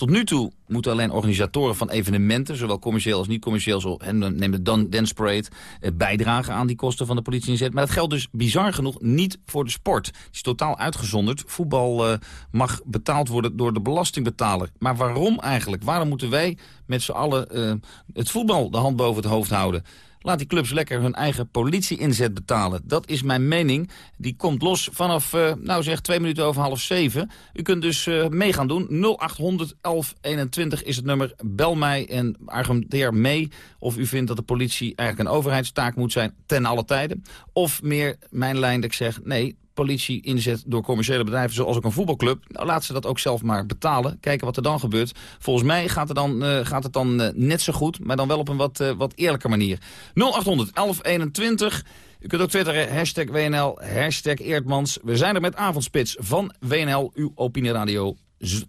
[SPEAKER 16] Tot nu toe moeten alleen organisatoren van evenementen, zowel commercieel als niet commercieel, zo, neem de Dance Parade, eh, bijdragen aan die kosten van de politie-inzet. Maar dat geldt dus bizar genoeg niet voor de sport. Het is totaal uitgezonderd. Voetbal uh, mag betaald worden door de belastingbetaler. Maar waarom eigenlijk? Waarom moeten wij met z'n allen uh, het voetbal de hand boven het hoofd houden? Laat die clubs lekker hun eigen politie-inzet betalen. Dat is mijn mening. Die komt los vanaf, uh, nou zeg, twee minuten over half zeven. U kunt dus uh, mee gaan doen. 0800 1121 is het nummer. Bel mij en argumenteer mee of u vindt dat de politie eigenlijk een overheidstaak moet zijn ten alle tijden. Of meer mijn lijn dat ik zeg, nee, politie inzet door commerciële bedrijven... zoals ook een voetbalclub, nou, laat ze dat ook zelf maar betalen. Kijken wat er dan gebeurt. Volgens mij gaat, er dan, uh, gaat het dan uh, net zo goed, maar dan wel op een wat, uh, wat eerlijke manier. 0800 1121. U kunt ook twitteren, hashtag WNL, hashtag Eerdmans. We zijn er met Avondspits van WNL, uw opinieradio.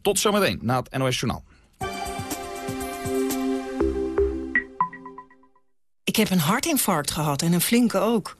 [SPEAKER 16] Tot zometeen, na het NOS Journaal.
[SPEAKER 17] Ik heb een hartinfarct gehad en een flinke ook.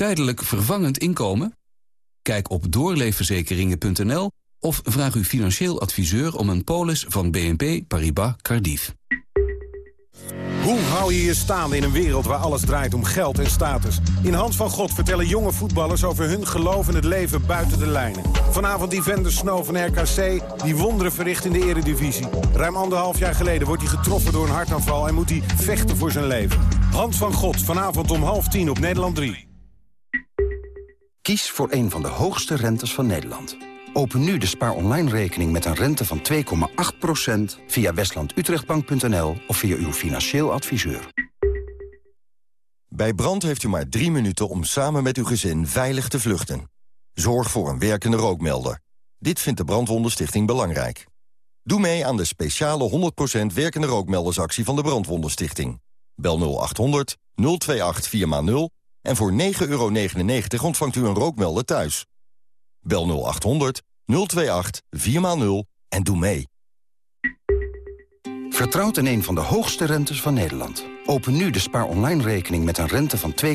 [SPEAKER 18] Tijdelijk vervangend inkomen? Kijk op doorleefverzekeringen.nl of vraag uw financieel adviseur om een polis van BNP Paribas Cardiff.
[SPEAKER 19] Hoe hou je je staande in een wereld waar alles draait om geld en status? In Hand van God vertellen jonge voetballers over hun geloof in het leven buiten de lijnen. Vanavond Evander Snow van RKC, die wonderen verricht in de eredivisie. Ruim anderhalf jaar geleden wordt hij getroffen door een hartaanval... en moet hij vechten voor zijn leven. Hand van God, vanavond om half tien op Nederland 3.
[SPEAKER 4] Kies voor een van de hoogste rentes van Nederland. Open nu de Spaar Online rekening met een rente van 2,8% via westlandutrechtbank.nl of via uw financieel adviseur.
[SPEAKER 20] Bij brand heeft u maar drie minuten om samen met uw gezin veilig te vluchten. Zorg voor een werkende rookmelder. Dit vindt de Brandwondenstichting belangrijk. Doe mee aan de speciale 100% werkende rookmeldersactie van de Brandwondenstichting. Bel 0800 028 4x0 en voor 9,99 euro ontvangt u een rookmelder thuis. Bel 0800 028 4x0 en doe mee.
[SPEAKER 4] Vertrouwt in een van de hoogste rentes van Nederland. Open nu de spaar online rekening met een rente van 2,8%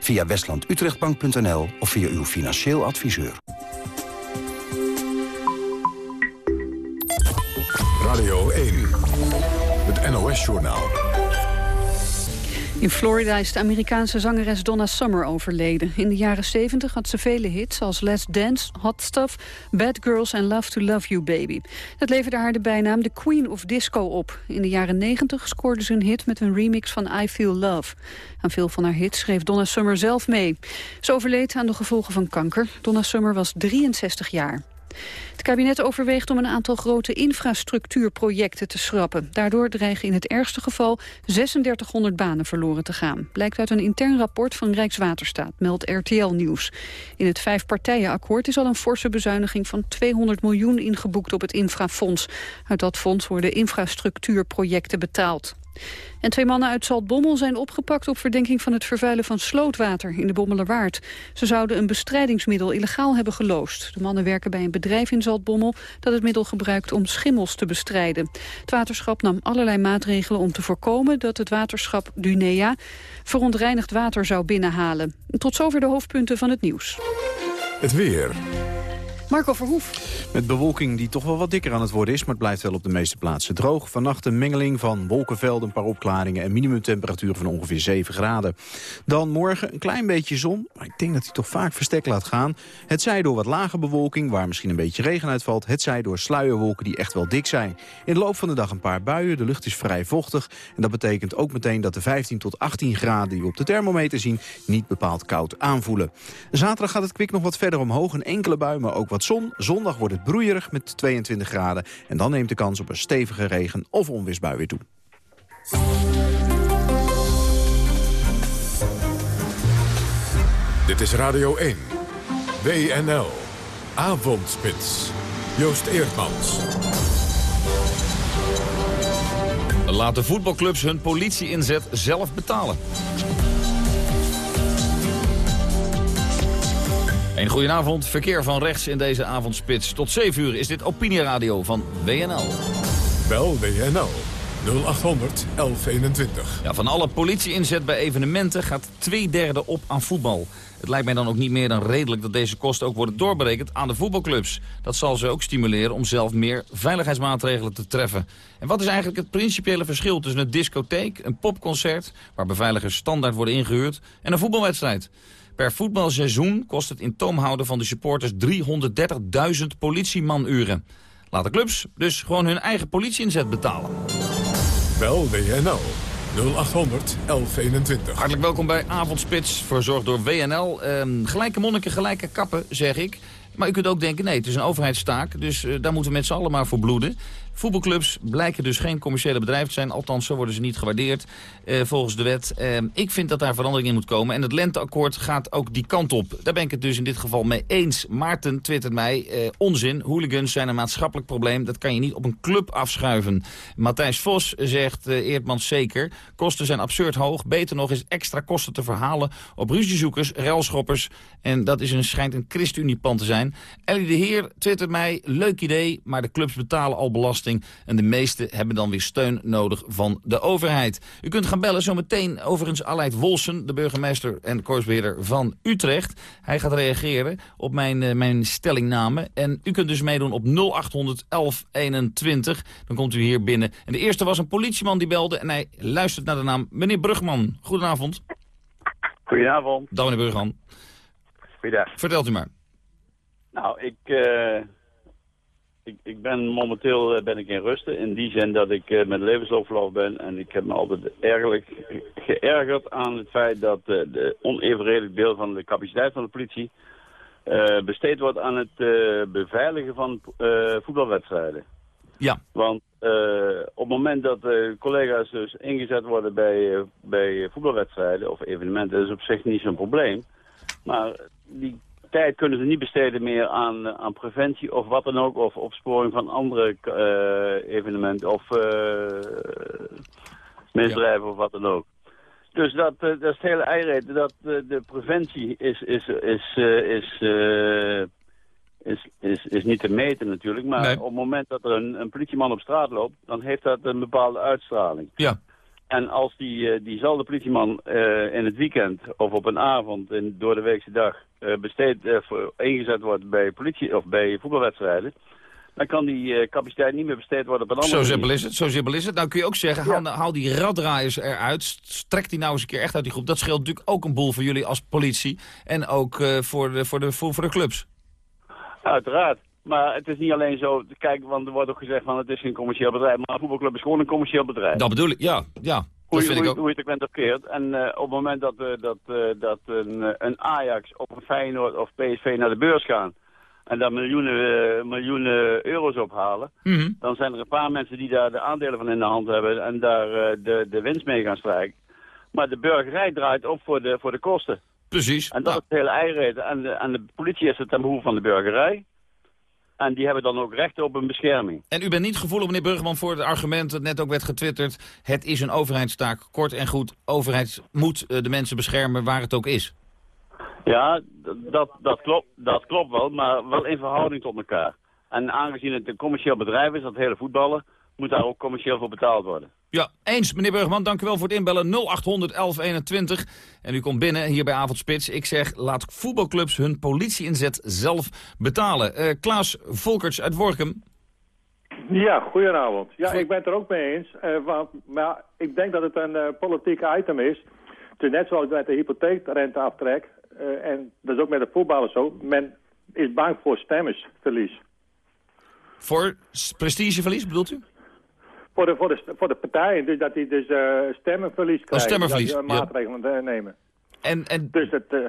[SPEAKER 4] via westlandutrechtbank.nl of via uw financieel adviseur.
[SPEAKER 1] Radio 1, het NOS-journaal.
[SPEAKER 21] In Florida is de Amerikaanse zangeres Donna Summer overleden. In de jaren 70 had ze vele hits als Let's Dance, Hot Stuff, Bad Girls en Love to Love You Baby. Dat leverde haar de bijnaam de Queen of Disco op. In de jaren 90 scoorde ze een hit met een remix van I Feel Love. Aan veel van haar hits schreef Donna Summer zelf mee. Ze overleed aan de gevolgen van kanker. Donna Summer was 63 jaar. Het kabinet overweegt om een aantal grote infrastructuurprojecten te schrappen. Daardoor dreigen in het ergste geval 3600 banen verloren te gaan. Blijkt uit een intern rapport van Rijkswaterstaat, meldt RTL Nieuws. In het vijfpartijenakkoord is al een forse bezuiniging van 200 miljoen ingeboekt op het infrafonds. Uit dat fonds worden infrastructuurprojecten betaald. En twee mannen uit Zaltbommel zijn opgepakt op verdenking van het vervuilen van slootwater in de Bommelerwaard. Ze zouden een bestrijdingsmiddel illegaal hebben geloosd. De mannen werken bij een bedrijf in Zaltbommel dat het middel gebruikt om schimmels te bestrijden. Het waterschap nam allerlei maatregelen om te voorkomen dat het waterschap Dunea verontreinigd water zou binnenhalen. Tot zover de hoofdpunten van het nieuws.
[SPEAKER 1] Het weer.
[SPEAKER 21] Marco Verhoef.
[SPEAKER 2] Met bewolking die toch wel wat dikker aan het worden is... maar het blijft wel op de meeste plaatsen droog. Vannacht een mengeling van wolkenvelden, een paar opklaringen... en minimumtemperaturen van ongeveer 7 graden. Dan morgen een klein beetje zon, maar ik denk dat hij toch vaak verstek laat gaan. Het zij door wat lage bewolking, waar misschien een beetje regen uitvalt. Het zij door sluierwolken die echt wel dik zijn. In de loop van de dag een paar buien, de lucht is vrij vochtig... en dat betekent ook meteen dat de 15 tot 18 graden die we op de thermometer zien... niet bepaald koud aanvoelen. Zaterdag gaat het kwik nog wat verder omhoog, een enkele bui, maar ook wat zon. Zondag wordt het broeierig met 22 graden. En dan neemt de kans op een stevige regen- of onweersbui weer toe.
[SPEAKER 1] Dit is Radio 1. WNL. Avondspits. Joost Eerdmans.
[SPEAKER 16] Laat de voetbalclubs hun politie-inzet zelf betalen. Een goedenavond, verkeer van rechts in deze avondspits. Tot 7 uur is dit Opinieradio van WNL.
[SPEAKER 1] Bel WNL 0800 1121.
[SPEAKER 16] Ja, van alle politie-inzet bij evenementen gaat twee derde op aan voetbal. Het lijkt mij dan ook niet meer dan redelijk dat deze kosten ook worden doorberekend aan de voetbalclubs. Dat zal ze ook stimuleren om zelf meer veiligheidsmaatregelen te treffen. En wat is eigenlijk het principiële verschil tussen een discotheek, een popconcert... waar beveiligers standaard worden ingehuurd, en een voetbalwedstrijd? Per voetbalseizoen kost het in toom houden van de supporters 330.000 politiemanuren. Laat de clubs dus gewoon hun eigen politieinzet betalen.
[SPEAKER 1] Bel WNL 0800 1121.
[SPEAKER 16] Hartelijk welkom bij Avondspits, verzorgd door WNL. Ehm, gelijke monniken, gelijke kappen, zeg ik. Maar u kunt ook denken, nee, het is een overheidstaak, dus uh, daar moeten we met z'n allen maar voor bloeden. Voetbalclubs blijken dus geen commerciële bedrijven te zijn. Althans, zo worden ze niet gewaardeerd uh, volgens de wet. Uh, ik vind dat daar verandering in moet komen. En het lenteakkoord gaat ook die kant op. Daar ben ik het dus in dit geval mee eens. Maarten twittert mij, uh, onzin. Hooligans zijn een maatschappelijk probleem. Dat kan je niet op een club afschuiven. Matthijs Vos zegt, Eerdmans zeker. Kosten zijn absurd hoog. Beter nog is extra kosten te verhalen op ruziezoekers, relschoppers. En dat is een, schijnt een ChristenUnie-pand te zijn. Ellie de Heer twittert mij, leuk idee, maar de clubs betalen al belasting en de meeste hebben dan weer steun nodig van de overheid. U kunt gaan bellen zometeen overigens Aleid Wolsen, de burgemeester en korpsbeheerder van Utrecht. Hij gaat reageren op mijn, uh, mijn stellingname. En u kunt dus meedoen op 0800 1121. Dan komt u hier binnen. En de eerste was een politieman die belde en hij luistert naar de naam meneer Brugman. Goedenavond.
[SPEAKER 22] Goedenavond.
[SPEAKER 16] Dag meneer Brugman.
[SPEAKER 22] Goedendag.
[SPEAKER 16] Vertelt u maar.
[SPEAKER 22] Nou, ik... Uh ik, ik ben momenteel uh, ben ik in rusten. In die zin dat ik uh, met levensloopverlof ben. En ik heb me altijd ergelijk geërgerd aan het feit dat uh, de onevenredig deel van de capaciteit van de politie besteed wordt aan het beveiligen van voetbalwedstrijden.
[SPEAKER 16] Ja.
[SPEAKER 22] Want op het moment dat collega's dus ingezet worden bij, bij voetbalwedstrijden of evenementen, is op zich niet zo'n probleem. Maar die tijd kunnen ze niet besteden meer aan, aan preventie of wat dan ook. Of opsporing van andere uh, evenementen of uh, misdrijven ja. of wat dan ook. Dus dat, dat is het hele eieren. Dat de preventie is, is, is, is, is, is, is niet te meten natuurlijk. Maar nee. op het moment dat er een, een politieman op straat loopt, dan heeft dat een bepaalde uitstraling.
[SPEAKER 16] Ja.
[SPEAKER 22] En als die, diezelfde politieman uh, in het weekend of op een avond in, door de weekse dag uh, besteed, uh, voor, ingezet wordt bij politie of bij voetbalwedstrijden, dan kan die capaciteit niet meer besteed worden op een andere
[SPEAKER 16] Zo simpel is het, zo simpel is het. Nou kun je ook zeggen, ja. haal, haal, die raddraaiers eruit, strek die nou eens een keer echt uit die groep. Dat scheelt natuurlijk ook een boel voor jullie als politie en ook voor, de, voor, de, voor, voor de clubs.
[SPEAKER 22] Uiteraard. Maar het is niet alleen zo, kijk, want er wordt ook gezegd van het is geen commercieel bedrijf, maar een voetbalclub is gewoon een commercieel bedrijf.
[SPEAKER 16] Dat bedoel ik, ja. ja.
[SPEAKER 22] Hoe,
[SPEAKER 16] vind
[SPEAKER 22] hoe,
[SPEAKER 16] ik ook.
[SPEAKER 22] hoe je het ook bent of keert. En uh, op het moment dat, uh, dat, uh, dat een, een Ajax of een Feyenoord of PSV naar de beurs gaan... en daar miljoenen, miljoenen euro's ophalen... Mm -hmm. dan zijn er een paar mensen die daar de aandelen van in de hand hebben... en daar de, de winst mee gaan strijken. Maar de burgerij draait op voor de, voor de kosten.
[SPEAKER 16] Precies.
[SPEAKER 22] En dat
[SPEAKER 16] nou.
[SPEAKER 22] is het hele eigen. En de, en de politie is het ten behoeve van de burgerij... En die hebben dan ook recht op een bescherming.
[SPEAKER 16] En u bent niet gevoelig, meneer Burgerman, voor het argument dat net ook werd getwitterd. Het is een overheidstaak, kort en goed. Overheid moet uh, de mensen beschermen waar het ook is.
[SPEAKER 22] Ja, dat, dat, klopt, dat klopt wel, maar wel in verhouding tot elkaar. En aangezien het een commercieel bedrijf is, dat hele voetballen, moet daar ook commercieel voor betaald worden.
[SPEAKER 16] Ja, eens, meneer Burgman. Dank u wel voor het inbellen. 0800 1121. En u komt binnen hier bij Avondspits. Ik zeg, laat voetbalclubs hun politieinzet zelf betalen. Uh, Klaas Volkerts uit Workum.
[SPEAKER 23] Ja, goedenavond. Ja, ik ben het er ook mee eens. Uh, want, maar ik denk dat het een uh, politiek item is. Het is net zoals met de hypotheekrenteaftrek. en dat is ook met de voetballen zo. Men is bang voor stemmersverlies.
[SPEAKER 16] Voor prestigeverlies bedoelt u?
[SPEAKER 23] Voor de, voor, de, voor de partijen, dus dat die dus uh, stemmenverlies krijgen.
[SPEAKER 16] Oh, stemmenverlies,
[SPEAKER 23] dat die, maatregelen ja. nemen.
[SPEAKER 16] En, en...
[SPEAKER 23] Dus het, uh,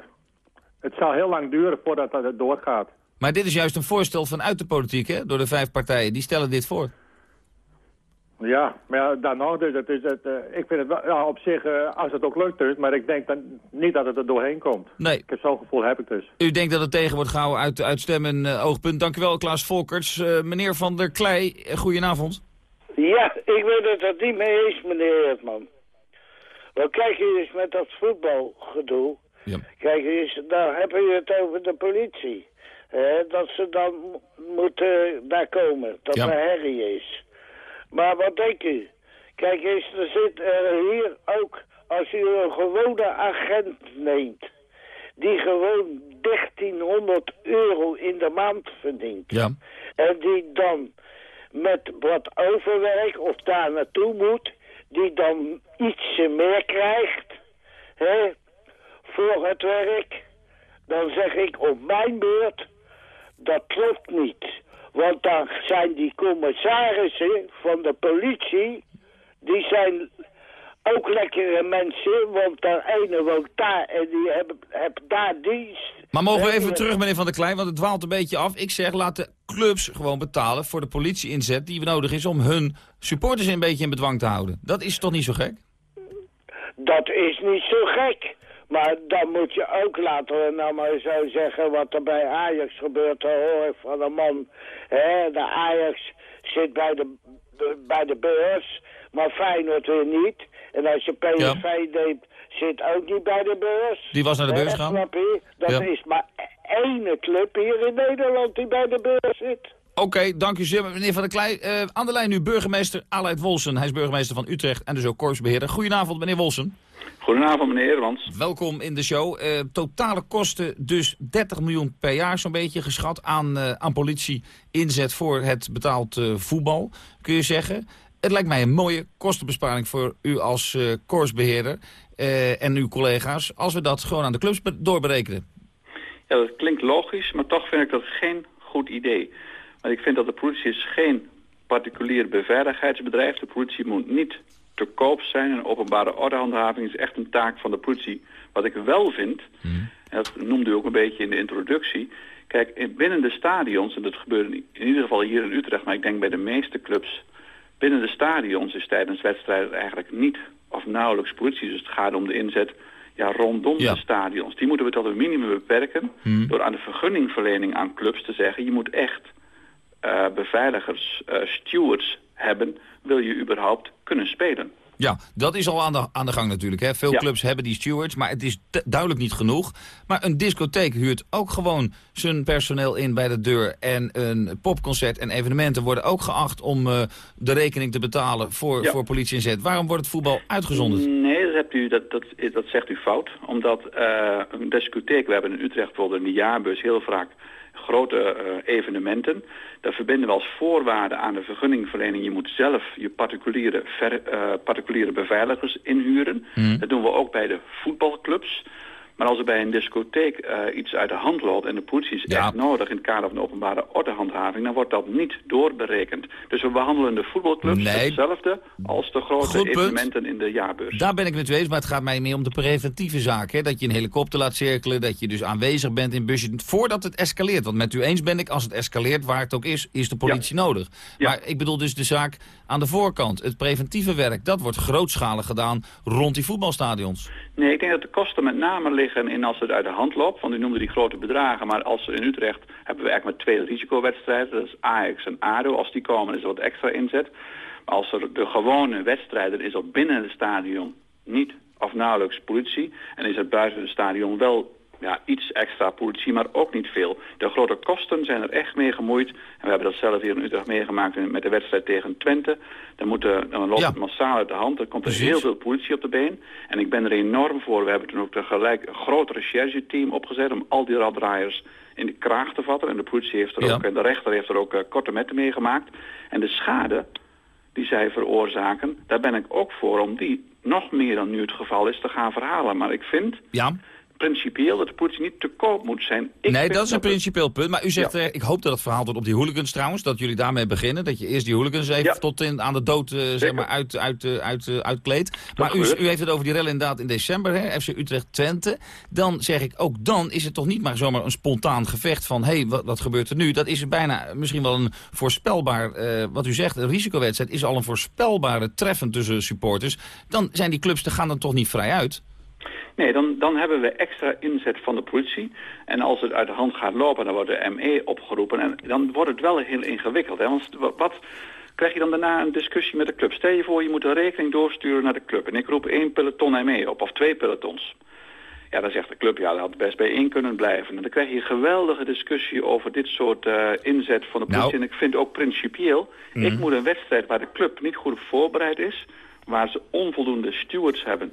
[SPEAKER 23] het zal heel lang duren voordat dat doorgaat.
[SPEAKER 16] Maar dit is juist een voorstel vanuit de politiek, hè? Door de vijf partijen. Die stellen dit voor.
[SPEAKER 23] Ja, maar dan nog, dus het is het, ik vind het wel, ja, op zich, als het ook lukt dus, maar ik denk dan niet dat het er doorheen komt.
[SPEAKER 16] Nee.
[SPEAKER 23] Zo'n gevoel, heb ik dus.
[SPEAKER 16] U denkt dat het tegen wordt gehouden uit, uit stemmen oogpunt. Dank u wel, Klaas Volkerts. meneer Van der Klei, goedenavond.
[SPEAKER 24] Ja, ik weet het er niet mee eens, meneer Heertman. Wel, kijk eens met dat voetbalgedoe.
[SPEAKER 16] Ja.
[SPEAKER 24] Kijk, is, dan heb je het over de politie. Hè, dat ze dan moeten daar komen. Dat
[SPEAKER 16] Ja.
[SPEAKER 24] er herrie is. Maar wat denk u? Kijk eens, er zit er hier ook... Als u een gewone agent neemt... die gewoon 1300 euro in de maand verdient...
[SPEAKER 16] Ja.
[SPEAKER 24] en die dan met wat overwerk of daar naartoe moet... die dan ietsje meer krijgt... Voor het werk... dan zeg ik op mijn beurt... dat klopt niet. Want dan zijn die commissarissen van de politie... die zijn ook lekkere mensen... want de ene woont daar en die hebben heb daar dienst.
[SPEAKER 16] Maar mogen we even
[SPEAKER 24] En,
[SPEAKER 16] terug, meneer Van der Klein, want het dwaalt een beetje af. Ik zeg, laat de clubs gewoon betalen voor de politie-inzet die nodig is om hun supporters een beetje in bedwang te houden. Dat is toch niet zo gek?
[SPEAKER 24] Dat is niet zo gek. Maar dan moet je ook, laten we nou maar zo zeggen, wat er bij Ajax gebeurt. Dan hoor ik van een man, hè, de Ajax zit bij de, bij de beurs, maar Feyenoord weer niet. En als je PSV neemt, zit ook niet bij de beurs.
[SPEAKER 16] Die was naar de beurs gegaan?
[SPEAKER 24] Snap je? Dat
[SPEAKER 16] Ja.
[SPEAKER 24] is maar één club hier in Nederland die bij de beurs zit.
[SPEAKER 16] Oké, dank u zeer. Meneer Van der Klein, eh, aan de lijn nu burgemeester Aleid Wolsen. Hij is burgemeester van Utrecht en dus ook korpsbeheerder. Goedenavond, meneer Wolsen.
[SPEAKER 25] Goedenavond, meneer Eerwans.
[SPEAKER 16] Welkom in de show. Eh, totale kosten dus 30 miljoen per jaar zo'n beetje geschat aan, eh, aan politie inzet voor het betaald eh, voetbal. Kun je zeggen, het lijkt mij een mooie kostenbesparing voor u als koersbeheerder eh, en uw collega's... als we dat gewoon aan de clubs be- doorberekenen.
[SPEAKER 25] Ja, dat klinkt logisch, maar toch vind ik dat geen goed idee. Want ik vind dat de politie is geen particulier beveiligheidsbedrijf. De politie moet niet te koop zijn. En openbare ordehandhaving is echt een taak van de politie. Wat ik wel vind, en dat noemde u ook een beetje in de introductie... Kijk, in- binnen de stadions, en dat gebeurt in ieder geval hier in Utrecht... maar ik denk bij de meeste clubs... binnen de stadions is tijdens wedstrijden eigenlijk niet of nauwelijks politie. Dus het gaat om de inzet ja, rondom de stadions. Die moeten we tot een minimum beperken... door aan de vergunningverlening aan clubs te zeggen... je moet echt eh, beveiligers, eh, stewards hebben... wil je überhaupt kunnen spelen.
[SPEAKER 16] Ja, dat is al aan de, aan de gang natuurlijk. Hè. Veel
[SPEAKER 25] Ja.
[SPEAKER 16] clubs hebben die stewards, maar het is du- duidelijk niet genoeg. Maar een discotheek huurt ook gewoon zijn personeel in bij de deur. En een popconcert en evenementen worden ook geacht om eh, de rekening te betalen voor,
[SPEAKER 25] Ja.
[SPEAKER 16] voor politie-inzet. Waarom wordt het voetbal uitgezonderd?
[SPEAKER 25] Nee, dat, hebt u, dat, dat, dat zegt u fout. Omdat eh, een discotheek, we hebben in Utrecht bijvoorbeeld in de jaarbeurs heel vaak grote eh, evenementen. Daar verbinden we als voorwaarde aan de vergunningverlening. Je moet zelf je particuliere, ver, eh, particuliere beveiligers inhuren. Dat doen we ook bij de voetbalclubs. Maar als er bij een discotheek eh, iets uit de hand loopt en de politie is echt nodig in het kader van de openbare ordehandhaving, dan wordt dat niet doorberekend. Dus we behandelen de voetbalclubs
[SPEAKER 16] Nee.
[SPEAKER 25] hetzelfde als de grote
[SPEAKER 16] Goed punt.
[SPEAKER 25] evenementen in de jaarbeurs.
[SPEAKER 16] Daar ben ik met u eens, maar het gaat mij meer om de preventieve zaak. Hè? Dat je een helikopter laat cirkelen, dat je dus aanwezig bent in busjes... voordat het escaleert. Want met u eens ben ik, als het escaleert, waar het ook is, is de politie nodig. Maar ik bedoel dus de zaak aan de voorkant. Het preventieve werk, dat wordt grootschalig gedaan rond die voetbalstadions.
[SPEAKER 25] Nee, ik denk dat de kosten met name liggen in als het uit de hand loopt. Want u noemde die grote bedragen. Maar als in Utrecht hebben we eigenlijk maar twee risicowedstrijden. Dat is Ajax en ADO. Als die komen is er wat extra inzet. Maar als er de gewone wedstrijden is er binnen het stadion niet of nauwelijks politie. En is er buiten het stadion wel ja, iets extra politie, maar ook niet veel. De grote kosten zijn er echt mee gemoeid. En we hebben dat zelf hier in Utrecht meegemaakt met de wedstrijd tegen Twente. Dan, moet de, dan loopt het massaal uit de hand. Er komt er heel veel politie op de been. En ik ben er enorm voor. We hebben toen ook tegelijk een groot rechercheteam opgezet... om al die raddraaiers in de kraag te vatten. En de politie heeft er
[SPEAKER 16] Ja.
[SPEAKER 25] ook, en de rechter heeft er ook eh, korte metten meegemaakt. En de schade die zij veroorzaken, daar ben ik ook voor... om die nog meer dan nu het geval is te gaan verhalen. Maar ik vind
[SPEAKER 16] Ja.
[SPEAKER 25] Principieel dat de politie niet te koop moet zijn. Ik
[SPEAKER 16] nee, dat is een principieel punt. Maar u zegt,
[SPEAKER 25] Ja.
[SPEAKER 16] eh, ik hoop dat het verhaal tot op die hooligans trouwens... dat jullie daarmee beginnen. Dat je eerst die hooligans even
[SPEAKER 25] Ja.
[SPEAKER 16] tot in, aan de dood eh, zeg maar, uit, uit, eh, uit, uitkleedt. Maar u, u heeft het over die rellen inderdaad in december, hè, FC Utrecht-Twente. Dan zeg ik, ook dan is het toch niet maar zomaar een spontaan gevecht van... hé, hey, wat, wat gebeurt er nu? Dat is bijna misschien wel een voorspelbaar... wat u zegt, een risicowedstrijd is al een voorspelbare treffen tussen supporters. Dan zijn die clubs, te gaan dan toch niet vrij uit?
[SPEAKER 25] Nee, dan, dan hebben we extra inzet van de politie. En als het uit de hand gaat lopen, dan wordt de ME opgeroepen. En dan wordt het wel heel ingewikkeld. Hè? Want wa- wat krijg je dan daarna een discussie met de club? Stel je voor, je moet een rekening doorsturen naar de club. En ik roep één peloton ME op, of twee pelotons. Ja, dan zegt de club, ja, dat had best bij één kunnen blijven. En dan krijg je een geweldige discussie over dit soort uh, inzet van de politie. Nou. En ik vind ook principieel, ik mhm. moet een wedstrijd waar de club niet goed voorbereid is... waar ze onvoldoende stewards hebben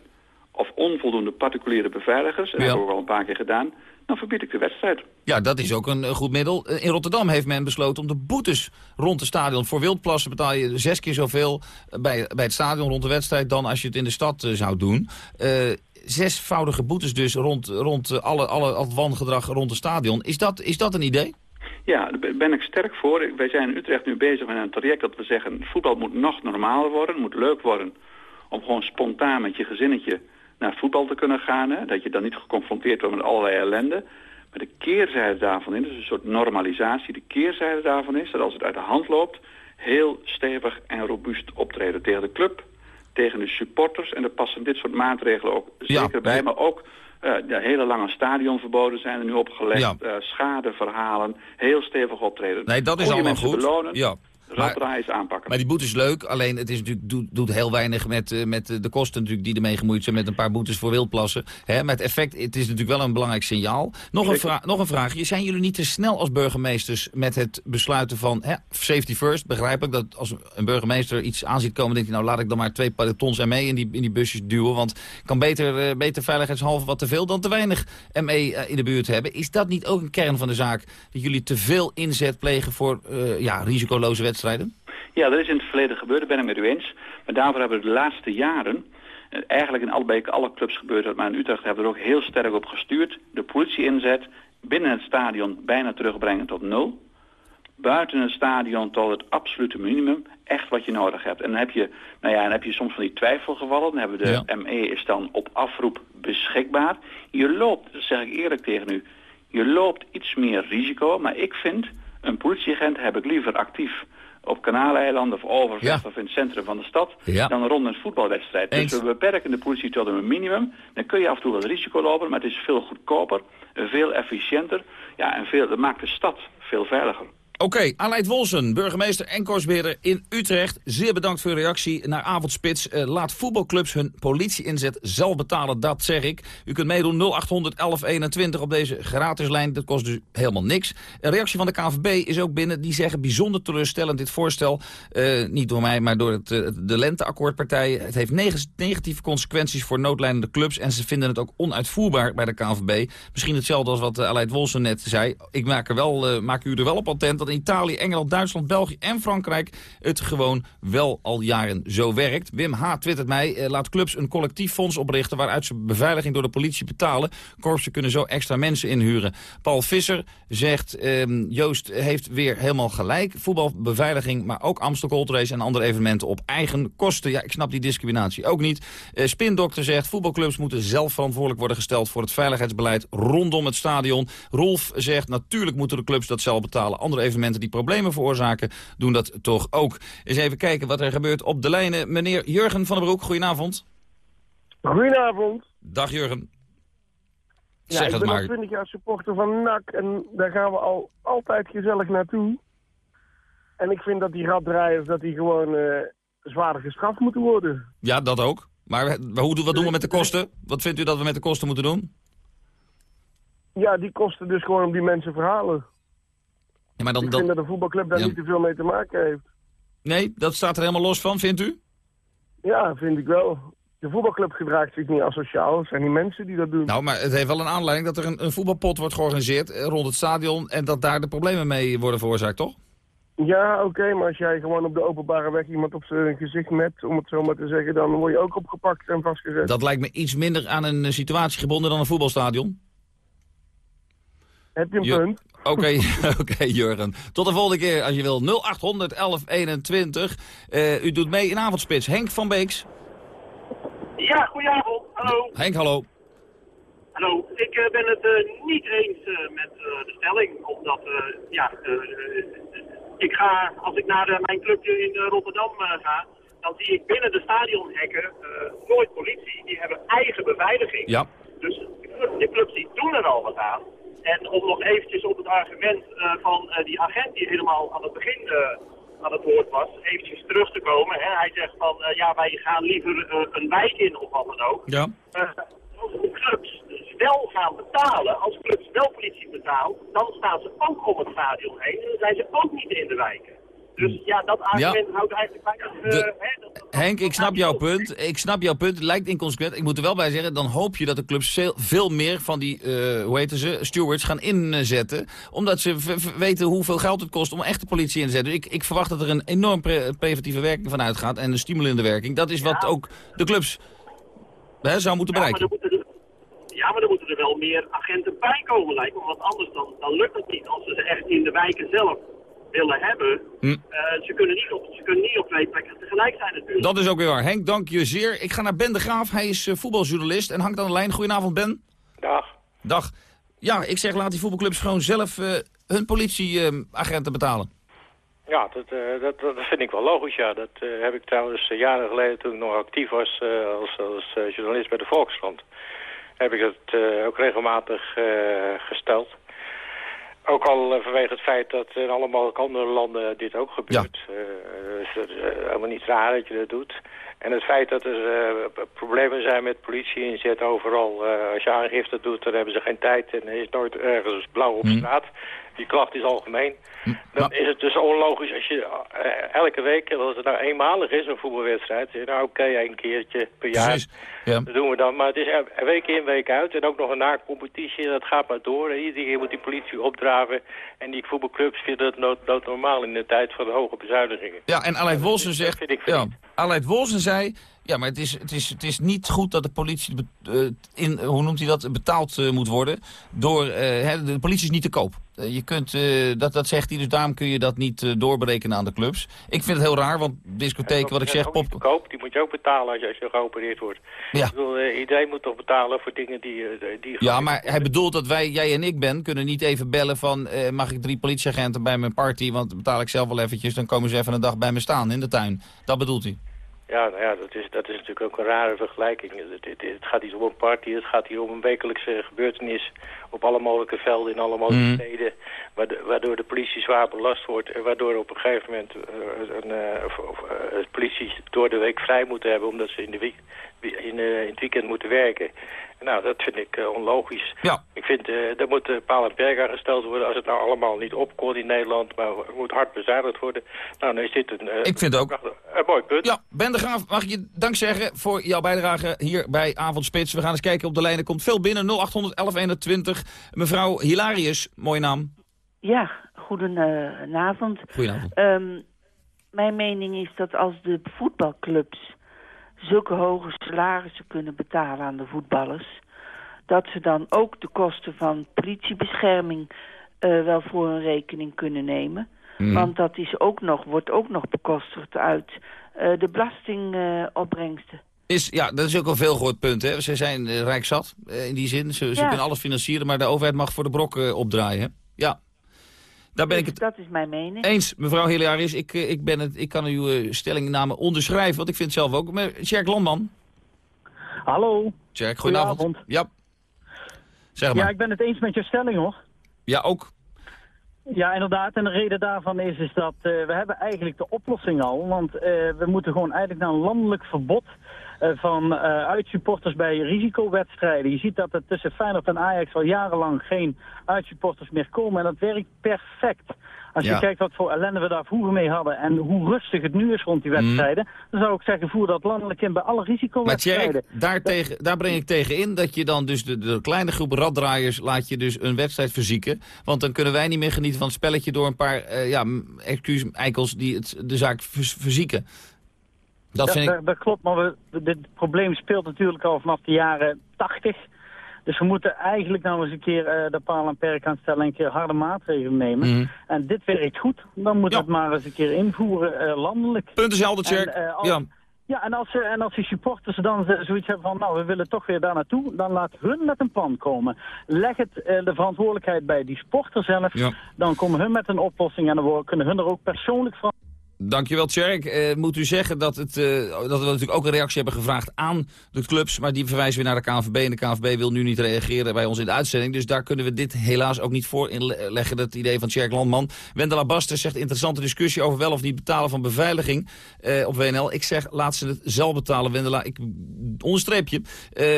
[SPEAKER 25] of onvoldoende particuliere beveiligers... en dat hebben we al een paar keer gedaan dan verbied ik de wedstrijd.
[SPEAKER 16] Ja, dat is ook een goed middel. Eh, in Rotterdam heeft men besloten om de boetes rond het stadion... voor wildplassen betaal je zes keer zoveel bij, bij het stadion rond de wedstrijd... dan als je het in de stad zou doen. Uh, zesvoudige boetes dus rond, rond alle, alle, al het wangedrag rond het stadion. Is dat, is dat een idee?
[SPEAKER 25] Ja, daar ben ik sterk voor. Wij zijn in Utrecht nu bezig met een traject dat we zeggen... voetbal moet nog normaler worden, moet leuk worden... om gewoon spontaan met je gezinnetje naar voetbal te kunnen gaan. Hè? Dat je dan niet geconfronteerd wordt met allerlei ellende. Maar de keerzijde daarvan is, dus een soort normalisatie. De keerzijde daarvan is dat als het uit de hand loopt... heel stevig en robuust optreden tegen de club, tegen de supporters. En er passen dit soort maatregelen ook zeker bij. Maar ook uh, de hele lange stadionverboden zijn er nu opgelegd. Ja. Uh, schadeverhalen, heel stevig optreden.
[SPEAKER 16] Nee, dat is allemaal goed.
[SPEAKER 25] Belonen.
[SPEAKER 16] Ja
[SPEAKER 25] maar, aanpakken.
[SPEAKER 16] Maar die boete is leuk, alleen het is natuurlijk, doet, doet heel weinig met, uh, met de kosten natuurlijk die ermee gemoeid zijn. Met een paar boetes voor wildplassen. Hè, met effect, het is natuurlijk wel een belangrijk signaal. Nog een, vraag, nog een vraagje. Zijn jullie niet te snel als burgemeesters met het besluiten van hè, safety first? Begrijp ik dat als een burgemeester iets aanziet komen, denkt hij nou laat ik dan maar twee pelotons ME in die, in die busjes duwen. Want ik kan beter, uh, beter veiligheidshalve wat te veel dan te weinig ME uh, in de buurt hebben. Is dat niet ook een kern van de zaak? Dat jullie te veel inzet plegen voor ja, risicoloze wedstrijden?
[SPEAKER 25] Ja, dat is in het verleden gebeurd, daar ben ik met u eens. Maar daarvoor hebben we de laatste jaren, eh, eigenlijk in allebei alle clubs gebeurd dat, maar in Utrecht hebben we er ook heel sterk op gestuurd. De politie inzet, binnen het stadion bijna terugbrengen tot nul. Buiten het stadion tot het absolute minimum, echt wat je nodig hebt. En dan heb je, nou ja, dan heb je soms van die twijfelgevallen. Dan hebben we de ME is dan op afroep beschikbaar. Je loopt, dat zeg ik eerlijk tegen u, je loopt iets meer risico. Maar ik vind, een politieagent heb ik liever actief op Kanaaleilanden of Overvecht of in het centrum van de stad... dan rond een voetbalwedstrijd. Dus we beperken de politie tot een minimum. Dan kun je af en toe wat risico lopen, maar het is veel goedkoper, veel efficiënter. Ja, en veel, dat maakt de stad veel veiliger.
[SPEAKER 16] Oké, okay, Aleid Wolsen, burgemeester en in Utrecht. Zeer bedankt voor uw reactie naar Avondspits. Uh, laat voetbalclubs hun politieinzet zelf betalen, dat zeg ik. U kunt meedoen 0800 1121 op deze gratis lijn. Dat kost dus helemaal niks. Een reactie van de KVB is ook binnen. Die zeggen bijzonder teleurstellend dit voorstel. Uh, niet door mij, maar door het, uh, de lenteakkoordpartijen. Het heeft negatieve consequenties voor noodlijnende clubs. En ze vinden het ook onuitvoerbaar bij de KVB. Misschien hetzelfde als wat Aleid Wolsen net zei. Ik maak, er wel, maak u er wel op attent in Italië, Engeland, Duitsland, België en Frankrijk het gewoon wel al jaren zo werkt. Wim H. twittert mij, eh, laat clubs een collectief fonds oprichten waaruit ze beveiliging door de politie betalen. Korpsen kunnen zo extra mensen inhuren. Paul Visser zegt, ehm, Joost heeft weer helemaal gelijk. Voetbalbeveiliging, maar ook Amstel Gold Race en andere evenementen op eigen kosten. Ja, ik snap die discriminatie ook niet. Uh, Spindokter zegt, voetbalclubs moeten zelf verantwoordelijk worden gesteld voor het veiligheidsbeleid rondom het stadion. Rolf zegt, natuurlijk moeten de clubs dat zelf betalen. Andere evenementen evenementen die problemen veroorzaken, doen dat toch ook. Eens even kijken wat er gebeurt op de lijnen. Meneer Jurgen van der Broek, goedenavond.
[SPEAKER 26] Goedenavond.
[SPEAKER 16] Dag Jurgen.
[SPEAKER 26] Ja, zeg ik ben al 20 jaar supporter van NAC en daar gaan we al altijd gezellig naartoe. En ik vind dat die raddraaiers dat die gewoon uh, zwaarder gestraft moeten worden.
[SPEAKER 16] Ja, dat ook. Maar hoe, wat doen we met de kosten? Wat vindt u dat we met de kosten moeten doen?
[SPEAKER 26] Ja, die kosten dus gewoon om die mensen verhalen.
[SPEAKER 16] Ja, maar dan,
[SPEAKER 26] ik vind dat een voetbalclub daar niet te veel mee te maken heeft.
[SPEAKER 16] Nee, dat staat er helemaal los van, vindt u?
[SPEAKER 26] Ja, vind ik wel. De voetbalclub gedraagt zich niet asociaal. Het zijn die mensen die dat doen.
[SPEAKER 16] Nou, maar het heeft wel een aanleiding dat er een, een voetbalpot wordt georganiseerd eh, rond het stadion... en dat daar de problemen mee worden veroorzaakt, toch?
[SPEAKER 26] Ja, oké, maar als jij gewoon op de openbare weg iemand op zijn gezicht met, om het zo maar te zeggen, dan word je ook opgepakt en vastgezet.
[SPEAKER 16] Dat lijkt me iets minder aan een situatie gebonden dan een voetbalstadion.
[SPEAKER 26] Heb je een punt?
[SPEAKER 16] Oké, oké Jurgen. Tot de volgende keer als je wil. 0800 1121. Uh, u doet mee in avondspits. Henk van Beeks.
[SPEAKER 27] Ja, goedenavond. Hallo.
[SPEAKER 16] Henk, hallo.
[SPEAKER 27] Hallo. Ik uh, ben het uh, niet eens met de stelling. Omdat, ja, ik ga, als ik naar mijn clubje in Rotterdam ga, dan zie ik binnen de stadionhekken nooit politie. Die hebben eigen beveiliging.
[SPEAKER 16] Ja.
[SPEAKER 27] Dus de clubs die doen er al wat aan. En om nog eventjes op het argument uh, van uh, die agent die helemaal aan het begin uh, aan het woord was, eventjes terug te komen. Hè. Hij zegt van, ja, wij gaan liever een wijk in of wat dan ook.
[SPEAKER 16] Ja.
[SPEAKER 27] clubs, dus wel gaan betalen, als clubs wel politie betaalt, dan staan ze ook om het stadion heen en dan zijn ze ook niet in de wijken. Dus ja, dat argument houdt eigenlijk bij dat, uh, hè, dat,
[SPEAKER 16] Henk, ik snap jouw punt. Ik snap jouw punt. Het lijkt inconsequent. Ik moet er wel bij zeggen, dan hoop je dat de clubs veel, veel meer van die, uh, hoe heten ze, stewards gaan inzetten. Omdat ze weten hoeveel geld het kost om echt de politie in te zetten. Dus ik, ik verwacht dat er een enorm pre preventieve werking van uitgaat en een stimulerende werking. Dat is wat ook de clubs hè, zou moeten bereiken.
[SPEAKER 27] Ja, maar, er moeten er wel meer agenten bij komen, lijkt me. Want anders dan, dan lukt het niet. Als ze echt in de wijken zelf willen hebben. Hm. Uh, ze, kunnen niet op, ze kunnen niet op twee plekken tegelijk zijn natuurlijk.
[SPEAKER 16] Dat is ook weer waar. Henk, dank je zeer. Ik ga naar Ben de Graaf. Hij is uh, voetbaljournalist en hangt aan de lijn. Goedenavond, Ben.
[SPEAKER 28] Dag.
[SPEAKER 16] Dag. Ja, ik zeg laat die voetbalclubs gewoon zelf uh, hun politieagenten betalen.
[SPEAKER 28] Ja, dat, dat, dat, vind ik wel logisch, ja. Dat heb ik trouwens jaren geleden, toen ik nog actief was als, als journalist bij de Volkskrant... heb ik het ook regelmatig gesteld. Ook al eh, vanwege het feit dat in allemaal andere landen dit ook gebeurt. Ja. Uh, is het helemaal niet raar dat je dat doet. En het feit dat er uh, problemen zijn met politie inzet overal. als je aangifte doet, dan hebben ze geen tijd en er is nooit ergens blauw op hmm. straat. Die klacht is algemeen. Dan is het dus onlogisch als je uh, elke week, als het nou eenmalig is, een voetbalwedstrijd. Nou oké, okay, een keertje per jaar. Ja. Dat doen we dan. Maar het is week in, week uit. En ook nog een na-competitie. Dat gaat maar door. En iedere keer moet die politie opdraven. En die voetbalclubs vinden het nood, in de tijd van de hoge bezuinigingen.
[SPEAKER 16] Ja, en Aleid Wolsen zegt...
[SPEAKER 28] Vind ik
[SPEAKER 16] ja, Aleid Wolsen zei... Ja, maar het is, het is, het is niet goed dat de politie, uh, in, hoe noemt hij dat, betaald uh, moet worden. Door, uh, de politie is niet te koop. je kunt, dat, dat zegt hij, dus daarom kun je dat niet doorberekenen aan de clubs. Ik vind het heel raar, want discotheken, wat ik zeg...
[SPEAKER 28] Pop... Te koop, die moet je ook betalen als je, als je geopereerd wordt. Ja. Ik bedoel, iedereen moet toch betalen voor dingen die... die
[SPEAKER 16] ja, maar hij bedoelt dat wij, jij en ik ben, kunnen niet even bellen van... mag ik drie politieagenten bij mijn party, want betaal ik zelf wel eventjes... dan komen ze even een dag bij me staan in de tuin. Dat bedoelt hij.
[SPEAKER 28] Ja, nou ja, dat is, dat is natuurlijk ook een rare vergelijking. Het, het, het, gaat hier om een party, het gaat hier om een wekelijkse gebeurtenis op alle mogelijke velden in alle mogelijke mm. steden, waardoor de politie zwaar belast wordt en waardoor op een gegeven moment uh, een, of, of, uh, politie door de week vrij moeten hebben omdat ze in, de week, in, in het weekend moeten werken. Nou, dat vind ik uh, onlogisch.
[SPEAKER 16] Ja.
[SPEAKER 28] Ik vind, uh, er moet uh, paal en perk aan gesteld worden als het nou allemaal niet opkomt in Nederland, maar het moet hard bezuinigd worden. Nou, dan is dit een,
[SPEAKER 16] ik vind ook.
[SPEAKER 28] een mooi punt.
[SPEAKER 16] Ja, Ben de Graaf, mag ik je dank zeggen voor jouw bijdrage hier bij Avondspits. We gaan eens kijken op de lijn. Er komt veel binnen, 0800 1121. Mevrouw Hilarius, mooie naam.
[SPEAKER 29] Ja, goedenavond.
[SPEAKER 16] Goedenavond.
[SPEAKER 29] Um, mijn mening is dat als de voetbalclubs zulke hoge salarissen kunnen betalen aan de voetballers... dat ze dan ook de kosten van politiebescherming uh, wel voor hun rekening kunnen nemen. Mm. Want dat is ook nog, wordt ook nog bekostigd uit uh, de belastingopbrengsten.
[SPEAKER 16] Is, ja, dat is ook een veel groot punt. Hè? Ze zijn uh, rijk zat, in die zin. Ze, ze kunnen alles financieren, maar de overheid mag voor de brok opdraaien. Ja. Daar ben
[SPEAKER 29] dus
[SPEAKER 16] ik het
[SPEAKER 29] dat is mijn mening.
[SPEAKER 16] Eens, mevrouw Hilarius. Ik, eh, ik, ben het, ik kan uw uh, stellingname onderschrijven, want ik vind het zelf ook. Maar Tjerk Landman.
[SPEAKER 30] Hallo.
[SPEAKER 16] Tjerk, goedenavond. Ja. Zeg maar.
[SPEAKER 30] Ja, ik ben het eens met je stelling, hoor.
[SPEAKER 16] Ja, ook.
[SPEAKER 30] Ja, inderdaad. En de reden daarvan is, is dat uh, we hebben eigenlijk de oplossing al. Want uh, we moeten gewoon eigenlijk naar een landelijk verbod uh, van uitsupporters bij risicowedstrijden. Je ziet dat er tussen Feyenoord en Ajax al jarenlang geen uitsupporters meer komen. En dat werkt perfect. Als je kijkt wat voor ellende we daar vroeger mee hadden en hoe rustig het nu is rond die wedstrijden, mm. dan zou ik zeggen, voer dat landelijk in bij alle risicowedstrijden.
[SPEAKER 16] Maar daar, tegen, daar breng ik tegen in dat je dan dus de, de kleine groep raddraaiers laat je dus een wedstrijd verzieken. Want dan kunnen wij niet meer genieten van het spelletje door een paar uh, ja, excuus-eikels die het, de zaak verzieken.
[SPEAKER 30] Dat, vind ik... dat, klopt, maar we, dit probleem speelt natuurlijk al vanaf de jaren 80. Dus we moeten eigenlijk nou eens een keer uh, de paal en perk aanstellen en een keer harde maatregelen nemen. Mm. En dit werkt goed, dan moet ja. het maar eens een keer invoeren uh, landelijk.
[SPEAKER 16] Punt is helder, Tjerk.
[SPEAKER 30] En, uh, als,
[SPEAKER 16] ja.
[SPEAKER 30] Ja, en als, en als die supporters dan zoiets hebben van, nou, we willen toch weer daar naartoe, dan laat hun met een plan komen. Leg het de verantwoordelijkheid bij die sporter zelf, ja. dan komen hun met een oplossing en dan kunnen hun er ook persoonlijk van
[SPEAKER 16] Dankjewel, Tjerk. Uh, moet u zeggen dat, het, uh, dat we natuurlijk ook een reactie hebben gevraagd aan de clubs. Maar die verwijzen weer naar de KNVB. En de KNVB wil nu niet reageren bij ons in de uitzending. Dus daar kunnen we dit helaas ook niet voor inleggen. Het idee van Tjerk Landman. Wendela Baster zegt interessante discussie over wel of niet betalen van beveiliging uh, op WNL. Ik zeg laat ze het zelf betalen, Wendela. Ik onderstreep je.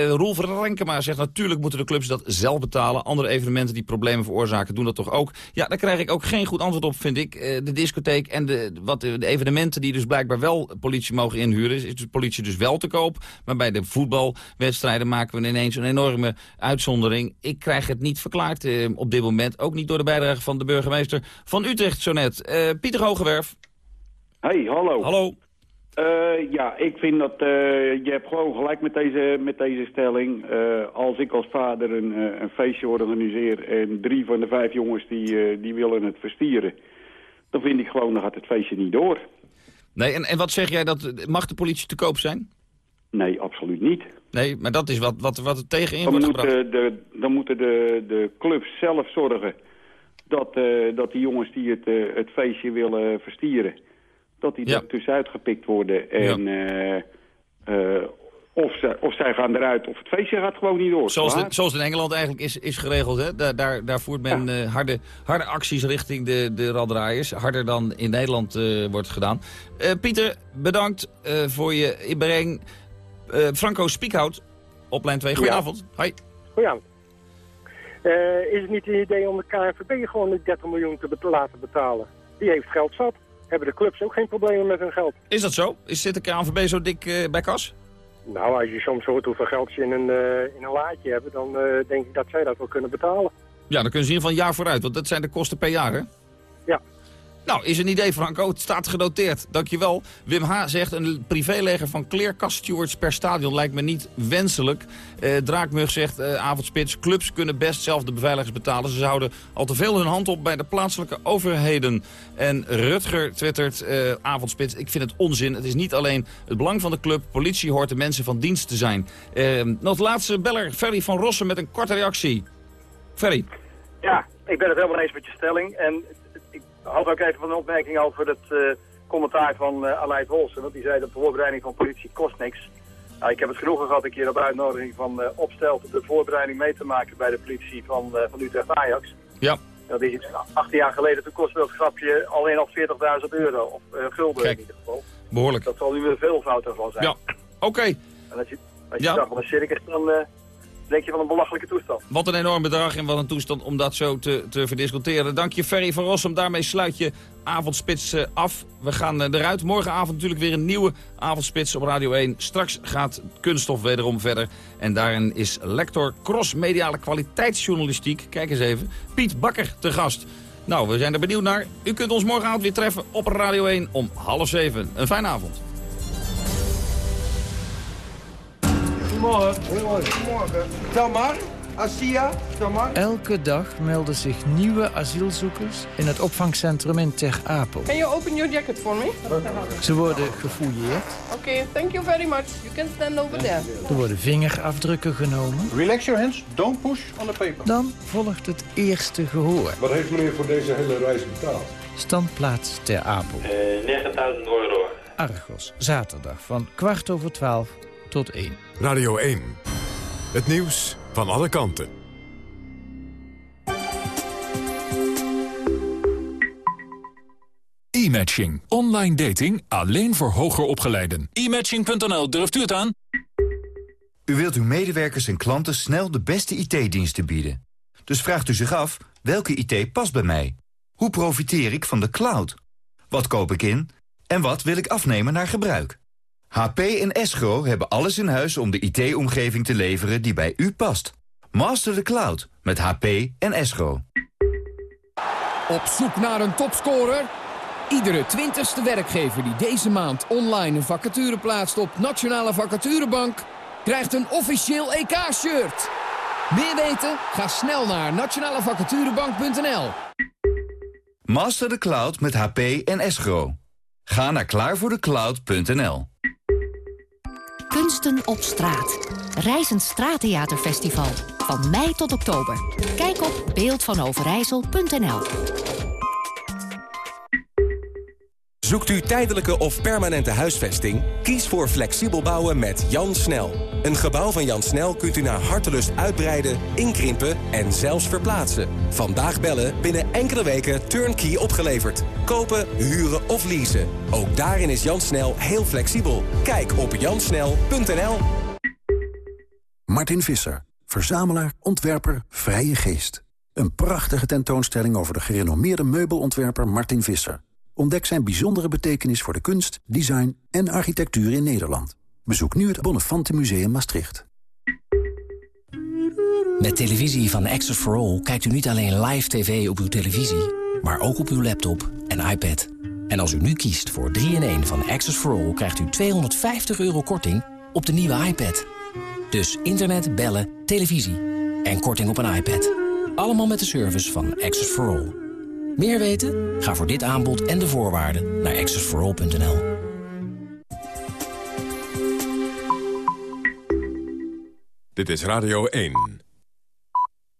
[SPEAKER 16] Roel Renkema zegt natuurlijk moeten de clubs dat zelf betalen. Andere evenementen die problemen veroorzaken doen dat toch ook. Ja, daar krijg ik ook geen goed antwoord op, vind ik. de discotheek en de, wat de evenementen die dus blijkbaar wel politie mogen inhuren... is de politie dus wel te koop. Maar bij de voetbalwedstrijden maken we ineens een enorme uitzondering. Ik krijg het niet verklaard eh, op dit moment. Ook niet door de bijdrage van de burgemeester van Utrecht zo net. Uh, Pieter Hogewerf.
[SPEAKER 31] Hey, hallo.
[SPEAKER 16] Hallo.
[SPEAKER 31] Uh, ja, ik vind dat uh, je hebt gewoon gelijk met deze, met deze stelling. Uh, als ik als vader een, een feestje organiseer en drie van de vijf jongens die, die willen het verstieren dan vind ik gewoon, dan gaat het feestje niet door.
[SPEAKER 16] Nee, en, en wat zeg jij, dat mag de politie te koop zijn?
[SPEAKER 31] Nee, absoluut niet.
[SPEAKER 16] Nee, maar dat is wat, wat, wat er tegenin dan wordt gebracht.
[SPEAKER 31] De, dan moeten de, de clubs zelf zorgen dat, uh, dat die jongens die het, uh, het feestje willen verstieren... dat die ja. er tussenuit gepikt worden en ja. uh, of, ze, of zij gaan eruit of het feestje gaat gewoon niet door.
[SPEAKER 16] Zoals, het, zoals in Engeland eigenlijk is, is geregeld. Hè? Daar, daar, daar voert men ja. uh, harde, harde acties richting de, de raddraaiers. Harder dan in Nederland uh, wordt gedaan. Uh, Pieter, bedankt voor je inbreng. Franco Spiekhout op lijn 2. Goedenavond. Ja. Hoi.
[SPEAKER 32] Goedenavond. is het niet een idee om de KNVB gewoon de 30 miljoen te bet laten betalen? Die heeft geld zat. Hebben de clubs ook geen problemen met hun geld.
[SPEAKER 16] Is dat zo? Is, zit de KNVB zo dik bij kas?
[SPEAKER 32] Nou, als je soms hoort hoeveel geld ze in een, uh, in een laadje hebben, dan uh, denk ik dat zij dat wel kunnen betalen.
[SPEAKER 16] Ja, dan kunnen ze in ieder geval jaar vooruit, want dat zijn de kosten per jaar, hè? Nou, is een idee, Franco. Het staat genoteerd. Dankjewel. Wim H. zegt een privéleger van kleerkaststewards per stadion lijkt me niet wenselijk. Eh, Draakmug zegt, eh, avondspits, clubs kunnen best zelf de beveiligers betalen. Ze zouden al te veel hun hand op bij de plaatselijke overheden. En Rutger twittert, eh, avondspits, ik vind het onzin. Het is niet alleen het belang van de club. Politie hoort de mensen van dienst te zijn. Eh, nog laatste beller, Ferry van Rossen met een korte reactie. Ferry.
[SPEAKER 32] Ja, ik ben het helemaal eens met je stelling. En had ook even een opmerking over het uh, commentaar van uh, Aleid Wolsen. Want die zei dat de voorbereiding van politie kost niks. Nou, ik heb het genoegen gehad een keer op uitnodiging van uh, Opstelten de voorbereiding mee te maken bij de politie van, van Utrecht Ajax.
[SPEAKER 16] Ja.
[SPEAKER 32] Dat is iets 18 jaar geleden, toen kostte dat grapje alleen al 40.000 euro. Of gulden Kijk, in ieder geval.
[SPEAKER 16] Behoorlijk.
[SPEAKER 32] Dat zal nu weer veel fouten van zijn.
[SPEAKER 16] Ja, oké.
[SPEAKER 32] Okay. En als je, als je ja. van een circus, dan denk je van een belachelijke toestand.
[SPEAKER 16] Wat een enorm bedrag en wat een toestand om dat zo te, te verdisconteren. Dank je Ferry van Rossum. Daarmee sluit je avondspits uh, af. We gaan uh, eruit. Morgenavond natuurlijk weer een nieuwe avondspits op Radio 1. Straks gaat kunststof wederom verder. En daarin is lector cross-mediale kwaliteitsjournalistiek. Kijk eens even. Piet Bakker te gast. Nou, we zijn er benieuwd naar. U kunt ons morgenavond weer treffen op Radio 1 om half zeven. Een fijne avond.
[SPEAKER 33] Goedemorgen. Goedemorgen. Tel maar. Asia, maar.
[SPEAKER 34] Elke dag melden zich nieuwe asielzoekers in het opvangcentrum in Ter Apel.
[SPEAKER 35] Can you open your jacket for me?
[SPEAKER 34] Ze worden gefouilleerd.
[SPEAKER 35] Oké, okay, thank you very much. You can stand over there.
[SPEAKER 34] Er worden vingerafdrukken genomen.
[SPEAKER 33] Relax your hands, don't push on the paper.
[SPEAKER 34] Dan volgt het eerste gehoor.
[SPEAKER 33] Wat heeft meneer voor deze hele reis betaald?
[SPEAKER 34] Standplaats Ter Apel.
[SPEAKER 36] Uh, 90.000 euro.
[SPEAKER 34] Argos, zaterdag van kwart over twaalf tot 1.
[SPEAKER 1] Radio 1. Het nieuws van alle kanten.
[SPEAKER 37] E-matching. Online dating alleen voor hoger opgeleiden. E-matching.nl, durft u het aan?
[SPEAKER 38] U wilt uw medewerkers en klanten snel de beste IT-diensten bieden. Dus vraagt u zich af, welke IT past bij mij? Hoe profiteer ik van de cloud? Wat koop ik in? En wat wil ik afnemen naar gebruik? HP en Escro hebben alles in huis om de IT-omgeving te leveren die bij u past. Master the cloud met HP en Escro.
[SPEAKER 39] Op zoek naar een topscorer? Iedere twintigste werkgever die deze maand online een vacature plaatst op Nationale Vacaturebank... krijgt een officieel EK-shirt. Meer weten? Ga snel naar nationalevacaturebank.nl.
[SPEAKER 38] Master the cloud met HP en Escro. Ga naar klaarvoordecloud.nl.
[SPEAKER 40] Kunsten op straat. Reizend Straattheaterfestival. Van mei tot oktober. Kijk op beeldvanoverijssel.nl
[SPEAKER 4] Zoekt u tijdelijke of permanente huisvesting? Kies voor flexibel bouwen met Jan Snel. Een gebouw van Jan Snel kunt u naar hartelust uitbreiden, inkrimpen en zelfs verplaatsen. Vandaag bellen, binnen enkele weken turnkey opgeleverd. Kopen, huren of leasen. Ook daarin is Jan Snel heel flexibel. Kijk op jansnel.nl
[SPEAKER 41] Martin Visser, verzamelaar, ontwerper, vrije geest. Een prachtige tentoonstelling over de gerenommeerde meubelontwerper Martin Visser. Ontdek zijn bijzondere betekenis voor de kunst, design en architectuur in Nederland. Bezoek nu het Bonnefante Museum Maastricht.
[SPEAKER 42] Met televisie van Access for All kijkt u niet alleen live tv op uw televisie... maar ook op uw laptop en iPad. En als u nu kiest voor 3-in-1 van Access for All... krijgt u 250 euro korting op de nieuwe iPad. Dus internet, bellen, televisie en korting op een iPad. Allemaal met de service van Access for All. Meer weten? Ga voor dit aanbod en de voorwaarden naar accessforall.nl.
[SPEAKER 1] Dit is Radio 1.